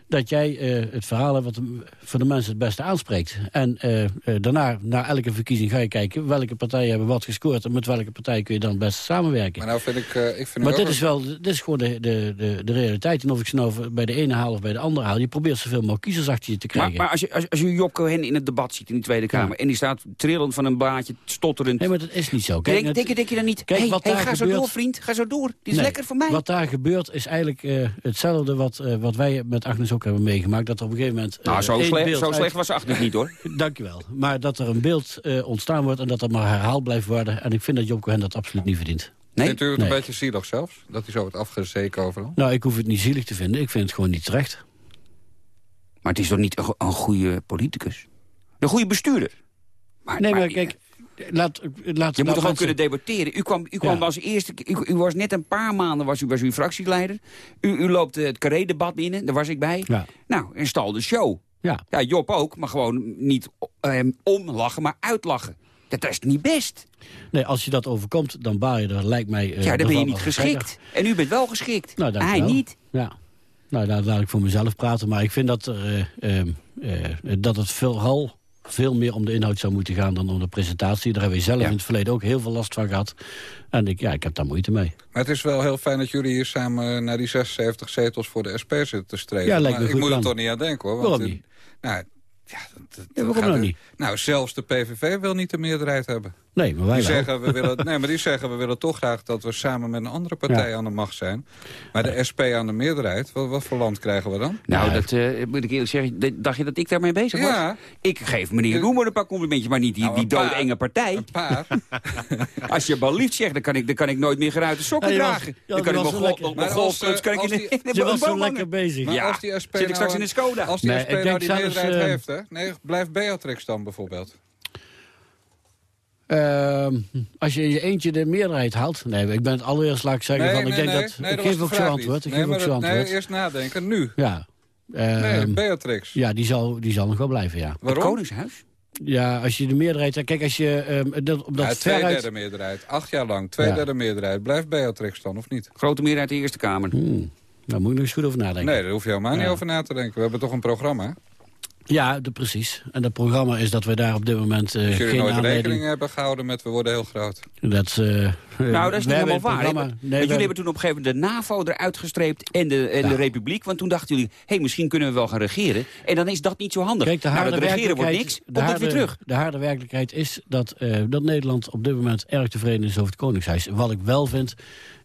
dat jij eh, het verhaal hebt... wat voor de mensen het beste aanspreekt. En eh, eh, daarna, na elke verkiezing, ga je kijken... welke partijen hebben wat gescoord... en met welke partij kun je dan het beste samenwerken. Maar nou vind ik... eh, ik vind Maar dit is wel dit is gewoon de, de, de, de realiteit. En of ik ze nou bij de ene haal of bij de andere haal... je probeert zoveel mogelijk kiezers achter je te Maar, krijgen. maar als, je, als, als je Job Cohen in het debat ziet in de Tweede Kamer... en die staat trillend van een baadje, stotterend... nee, maar dat is niet zo. Kijk, denk, het- denk, je- denk je dan niet, Kijk, hey, wat hey, daar ga zo door vriend, ga zo door. Dit is Nee, lekker voor mij. Wat daar gebeurt is eigenlijk eh, hetzelfde wat, eh, wat wij met Agnes ook hebben meegemaakt. Dat er op een gegeven moment... eh, nou, zo, één slecht, beeld zo uit- slecht was Agnes niet, hoor. *laughs* Dankjewel. Maar dat er een beeld eh, ontstaan wordt en dat dat maar herhaald blijft worden. En ik vind dat Job Cohen dat absoluut niet verdient. Nee? Vindt u het Nee. een beetje zielig zelfs? Dat hij zo wordt afgezeken overal? Nou, ik hoef het niet zielig te vinden. Ik vind het gewoon niet terecht. Maar het is toch niet een, go- een goede politicus? Een goede bestuurder? Maar, Nee, maar kijk... Laat, laat, Je moet toch ook kunnen debatteren? U kwam, u kwam Ja. als eerste... U, u was net een paar maanden was u, was u fractieleider. U, u loopt eh, het Carré-debat binnen, daar was ik bij. Ja. Nou, en stal de show. Ja. Ja, Job ook, maar gewoon niet eh, omlachen, maar uitlachen. Dat, is niet best. Nee, als je dat overkomt, dan baal je er, lijkt mij... eh, ja, dan ben je niet geschikt. En u bent wel geschikt. Nou, dank Hij wel. niet. Ja. Nou, daar laat ik voor mezelf praten. Maar ik vind dat er... eh, ehm, eh, dat het vooral veel meer om de inhoud zou moeten gaan dan om de presentatie. Daar hebben we zelf Ja. in het verleden ook heel veel last van gehad. En ik, ja, ik heb daar moeite mee. Maar het is wel heel fijn dat jullie hier samen naar die 76 zetels voor de SP zitten te streven. Ja, lijkt me maar ik moet er plan. toch niet aan denken hoor. Want Waarom niet? Nou, ja, dat, dat- Ja, waarom nou er- niet? Nou, zelfs de PVV wil niet de meerderheid hebben. Nee, maar wij die wel. zeggen, we willen, nee, maar die zeggen we willen toch graag dat we samen met een andere partij Ja. aan de macht zijn. Maar de SP aan de meerderheid, wat, wat voor land krijgen we dan? Nou, dat eh, moet ik eerlijk zeggen. Dacht je dat ik daarmee bezig was? Ja. Ik geef meneer Roemer een paar complimentjes, maar niet die, Nou, die doodenge partij. Een paar. *laughs* Als je lief zegt, dan kan ik, dan kan ik nooit meer geruite sokken Ja, was- dragen. ja, dan kan ik mijn zo golf, Maar golfclubs kan ik eh, *laughs* in, Je was zo lekker hangen. bezig. Maar Ja, als die SP zit ik nou straks in de Skoda. Als die Nee, SP nou die meerderheid eh, heeft, hè? Nee, blijft Beatrix dan bijvoorbeeld? Ehm, als je in je eentje de meerderheid haalt... Nee, ik ben het allereerst, laat ik zeggen, van, ik denk dat... nee, ik dat geef ook de zo vraag antwoord. Ik nee, geef ook maar zo dat- nee, antwoord. eerst nadenken, nu. Ja. Nee, Ehm, Beatrix. ja, die zal, die zal nog wel blijven, ja. Het Waarom? Koningshuis? Ja, als je de meerderheid... Kijk, als je... ehm, dat, op dat Ja, twee veruit... derde meerderheid. Acht jaar lang, twee Ja. derde meerderheid. Blijft Beatrix dan, of niet? Grote meerderheid in de Eerste Kamer. Hmm, daar moet ik nog eens goed over nadenken. Nee, daar hoef je helemaal niet over na te denken. We hebben toch een programma? Ja, de, precies. En dat programma is dat we daar op dit moment eh, Als jullie geen nooit aanleiding... rekening hebben gehouden met we worden heel groot. Dat, eh, Nou, dat is niet helemaal waar. programma- Want nee, jullie hebben- hebben toen op een gegeven moment de NAVO eruit gestreept en de, en de. Republiek. Want toen dachten jullie, hé, hey, misschien kunnen we wel gaan regeren. En dan is dat niet zo handig. Kijk, de nou, harde regeren wordt werkelijkheid- niks, de komt het weer harde- terug. De harde werkelijkheid is dat, eh, dat Nederland op dit moment erg tevreden is over het Koningshuis. Wat ik wel vind,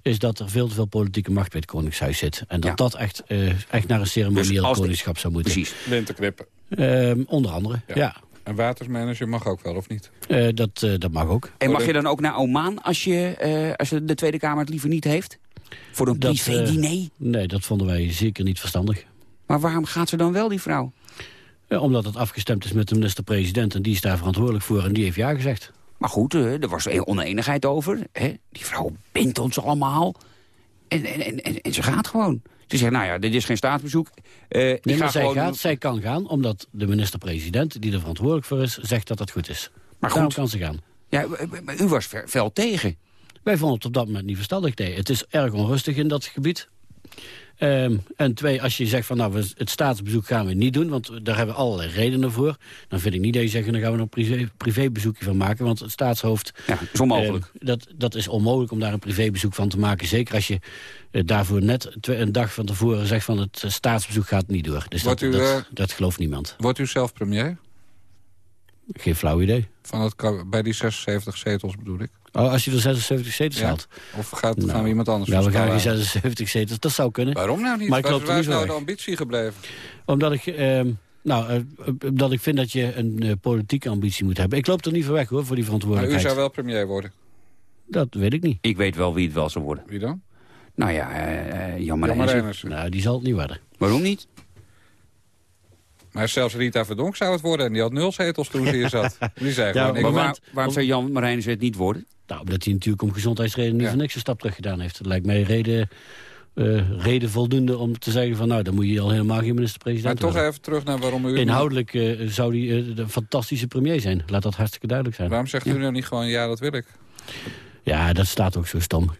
is dat er veel te veel politieke macht bij het Koningshuis zit. En dat Ja. dat echt, eh, echt naar een ceremonieel Dus koningschap zou moeten. Precies. Lintenknippen. Ehm, onder andere, ja. Ja. En watersmanager mag ook wel, of niet? Eh, dat, eh, dat mag ook. En mag je dan ook naar Oman als, je, eh, als je de Tweede Kamer het liever niet heeft? Voor een privé-diner? Nee, dat vonden wij zeker niet verstandig. Maar waarom gaat ze dan wel, die vrouw? Eh, omdat het afgestemd is met de minister-president en die is daar verantwoordelijk voor en die heeft ja gezegd. Maar goed, eh, er was een oneenigheid over. Hè? Die vrouw bindt ons allemaal. En, en, en, en, ze gaat gewoon. Ze zegt, nou ja, dit is geen staatsbezoek. Eh, ik Nee, ga maar zij, gewoon... gaat, zij kan gaan omdat de minister-president, die er verantwoordelijk voor is, zegt dat het goed is. Maar Daarom goed. kan ze gaan. Ja, maar- u was fel tegen. Wij vonden het op dat moment niet verstandig. Nee, het is erg onrustig in dat gebied. Ehm, en twee, als je zegt van nou, we- het staatsbezoek gaan we niet doen... want daar hebben we allerlei redenen voor... dan vind ik niet dat je zegt, dan gaan we er een privé, privébezoekje van maken... want het staatshoofd... Ja, dat is onmogelijk. ehm, dat, dat is onmogelijk om daar een privébezoek van te maken. Zeker als je eh, daarvoor net twee- een dag van tevoren zegt... van het eh, staatsbezoek gaat niet door. Dus dat, Wordt u, dat, eh, dat gelooft niemand. Wordt u zelf premier? Geen flauw idee. Van het, bij die 76 zetels bedoel ik. Oh, als je er 76 zetels Ja. haalt. Of gaat, Nou, gaan we iemand anders Ja, we gaan geen 76 zetels. Dat zou kunnen. Waarom nou niet? Maar ik Waar- is nou de ambitie gebleven? Omdat ik, ehm, nou, eh, omdat ik vind dat je een eh, politieke ambitie moet hebben. Ik loop er niet voor weg hoor, voor die Maar u verantwoordelijkheid. zou wel premier worden. Dat weet ik niet. Ik weet wel wie het wel zal worden. Wie dan? Nou ja, eh, eh, Jan. Marijnissen. Nou, die zal het niet worden. Waarom niet? Maar zelfs Rita Verdonk zou het worden. En die had nul zetels toen ze hier *laughs* zat. Die zei Ja, gewoon, ik Maar maar waar- want- waarom zou Jan Marijnissen het niet worden? Nou, omdat hij natuurlijk om gezondheidsredenen niet Ja. voor niks een stap terug gedaan heeft. Dat lijkt mij reden, eh, reden voldoende om te zeggen van... nou, dan moet je al helemaal geen Maar minister-president toch worden. even terug naar waarom u... Inhoudelijk eh, zou hij eh, een fantastische premier zijn. Laat dat hartstikke duidelijk zijn. Waarom zegt u nou niet gewoon ja, dat wil ik? Ja, dat staat ook zo stom.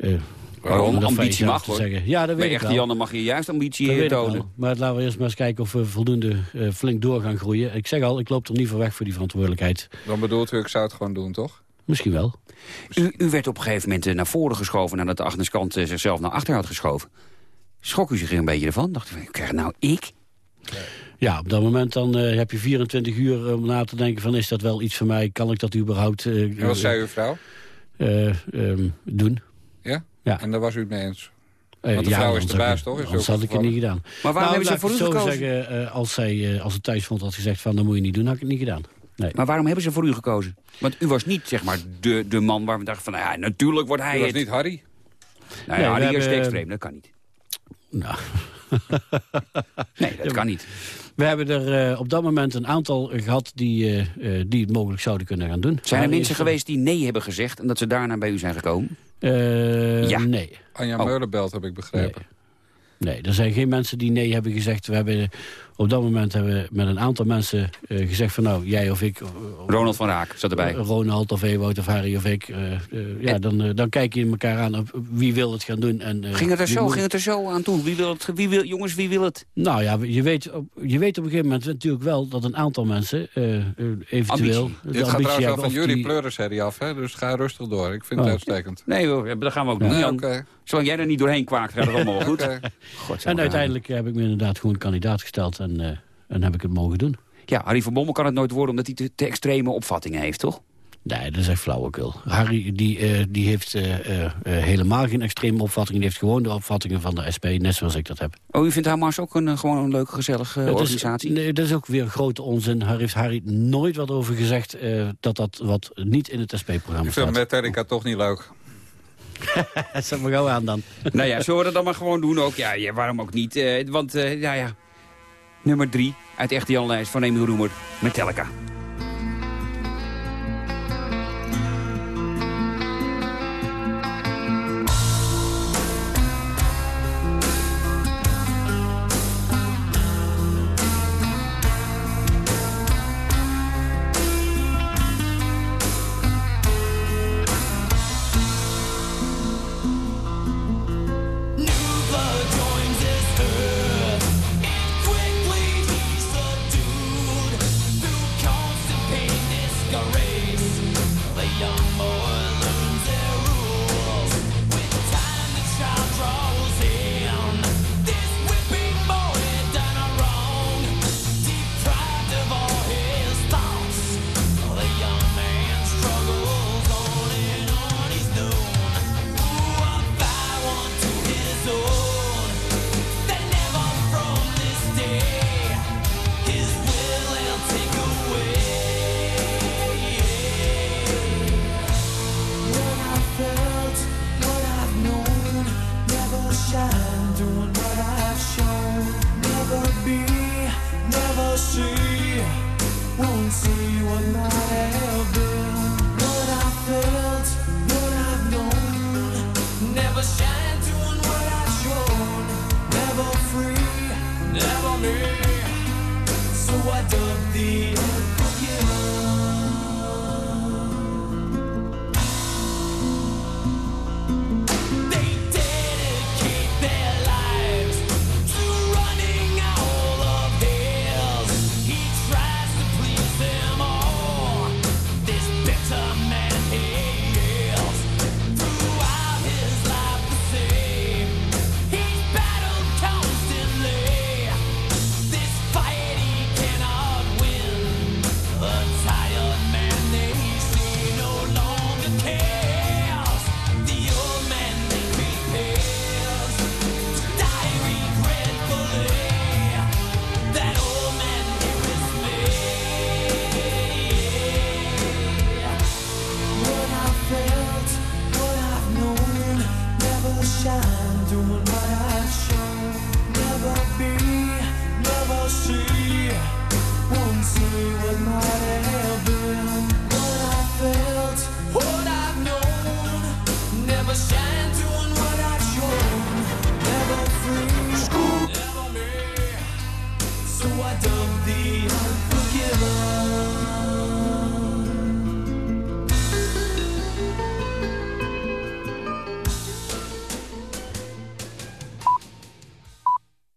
Waarom? Ambitie mag, te hoor. zeggen. Ja, dat Bij weet ik echte wel. Janne mag je juist ambitie Dat weet ik tonen. wel. Maar laten we eerst maar eens kijken of we voldoende eh, flink door gaan groeien. Ik zeg al, ik loop er niet voor weg voor die verantwoordelijkheid. Dan bedoelt u, ik zou het gewoon doen, toch? Misschien wel. U, u werd op een gegeven moment eh, naar voren geschoven... nadat Agnes Kant eh, zichzelf naar achter had geschoven. Schrok u zich er een beetje ervan? Dacht u, van, krijg nou ik? Ja, op dat moment dan heb je 24 uur om na te denken van... is dat wel iets voor mij? Kan ik dat überhaupt eh, En wat zei uw vrouw? eh, ehm, doen? Ja? En daar was u het mee eens? Eh, Want de ja, vrouw is de baas, toch? Is ook had ik het niet gedaan. Maar waarom Nou, hebben ze voor u gekozen? zeggen, eh, als, zij, eh, als het thuis vond had gezegd van... dan moet je niet doen, had ik het niet gedaan. Nee. Maar waarom hebben ze voor u gekozen? Want u was niet, zeg maar, de, de man waar we dachten van... nou ja, natuurlijk wordt hij U was het. niet Harry? Nou Nee, ja, die eerste hebben- extreem, dat kan niet. Nou, Nee, dat kan niet. We hebben er eh, op dat moment een aantal gehad die, eh, eh, die het mogelijk zouden kunnen gaan doen. Zijn er Maar mensen geweest die nee hebben gezegd... en dat ze daarna bij u zijn gekomen? eh, Ja. Nee. Anja Oh. Meulenbelt heb ik begrepen. Nee, er zijn geen mensen die nee hebben gezegd. We hebben op dat moment hebben we met een aantal mensen eh, gezegd van nou, jij of ik. Ronald van Raak zat erbij. Uh, Ronald of Ewout of Harry of ik. Uh, ja, dan, dan kijk je elkaar aan op wie wil het gaan doen. En, ging, het er zo, ging het er zo aan toe? Wie wil het? Wie wil, jongens, wie wil het? Nou ja, je weet, op, je weet op een gegeven moment natuurlijk wel dat een aantal mensen eventueel... Ambitie. Dit gaat trouwens wel van jullie die... pleurenserie af, hè? dus ga rustig door. Ik vind Oh. het uitstekend. Nee hoor, dat gaan we ook doen. Nee, Jan. oké. Zolang jij er niet doorheen kwaakt, gaat het allemaal *laughs* goed. En uiteindelijk heb ik me inderdaad gewoon kandidaat gesteld en, eh, en heb ik het mogen doen. Ja, Harry van Bommel kan het nooit worden omdat hij te, te extreme opvattingen heeft, toch? Nee, dat is echt flauwekul. Harry die, eh, die heeft eh, helemaal geen extreme opvattingen. Die heeft gewoon de opvattingen van de SP, net zoals ik dat heb. Oh, u vindt Hamas ook een, gewoon een leuke, gezellige is, organisatie? nee, dat is ook weer grote onzin. Daar heeft Harry nooit wat over gezegd eh, dat dat wat niet in het SP-programma Ik vind staat. Metallica toch niet leuk. *laughs* Zet maar gauw aan dan. nou ja, zullen we dat dan maar gewoon doen ook? Ja, ja waarom ook niet? Eh, want, eh, ja, ja. Nummer drie uit de echte Jan-lijst van Emiel Roemer. Metallica.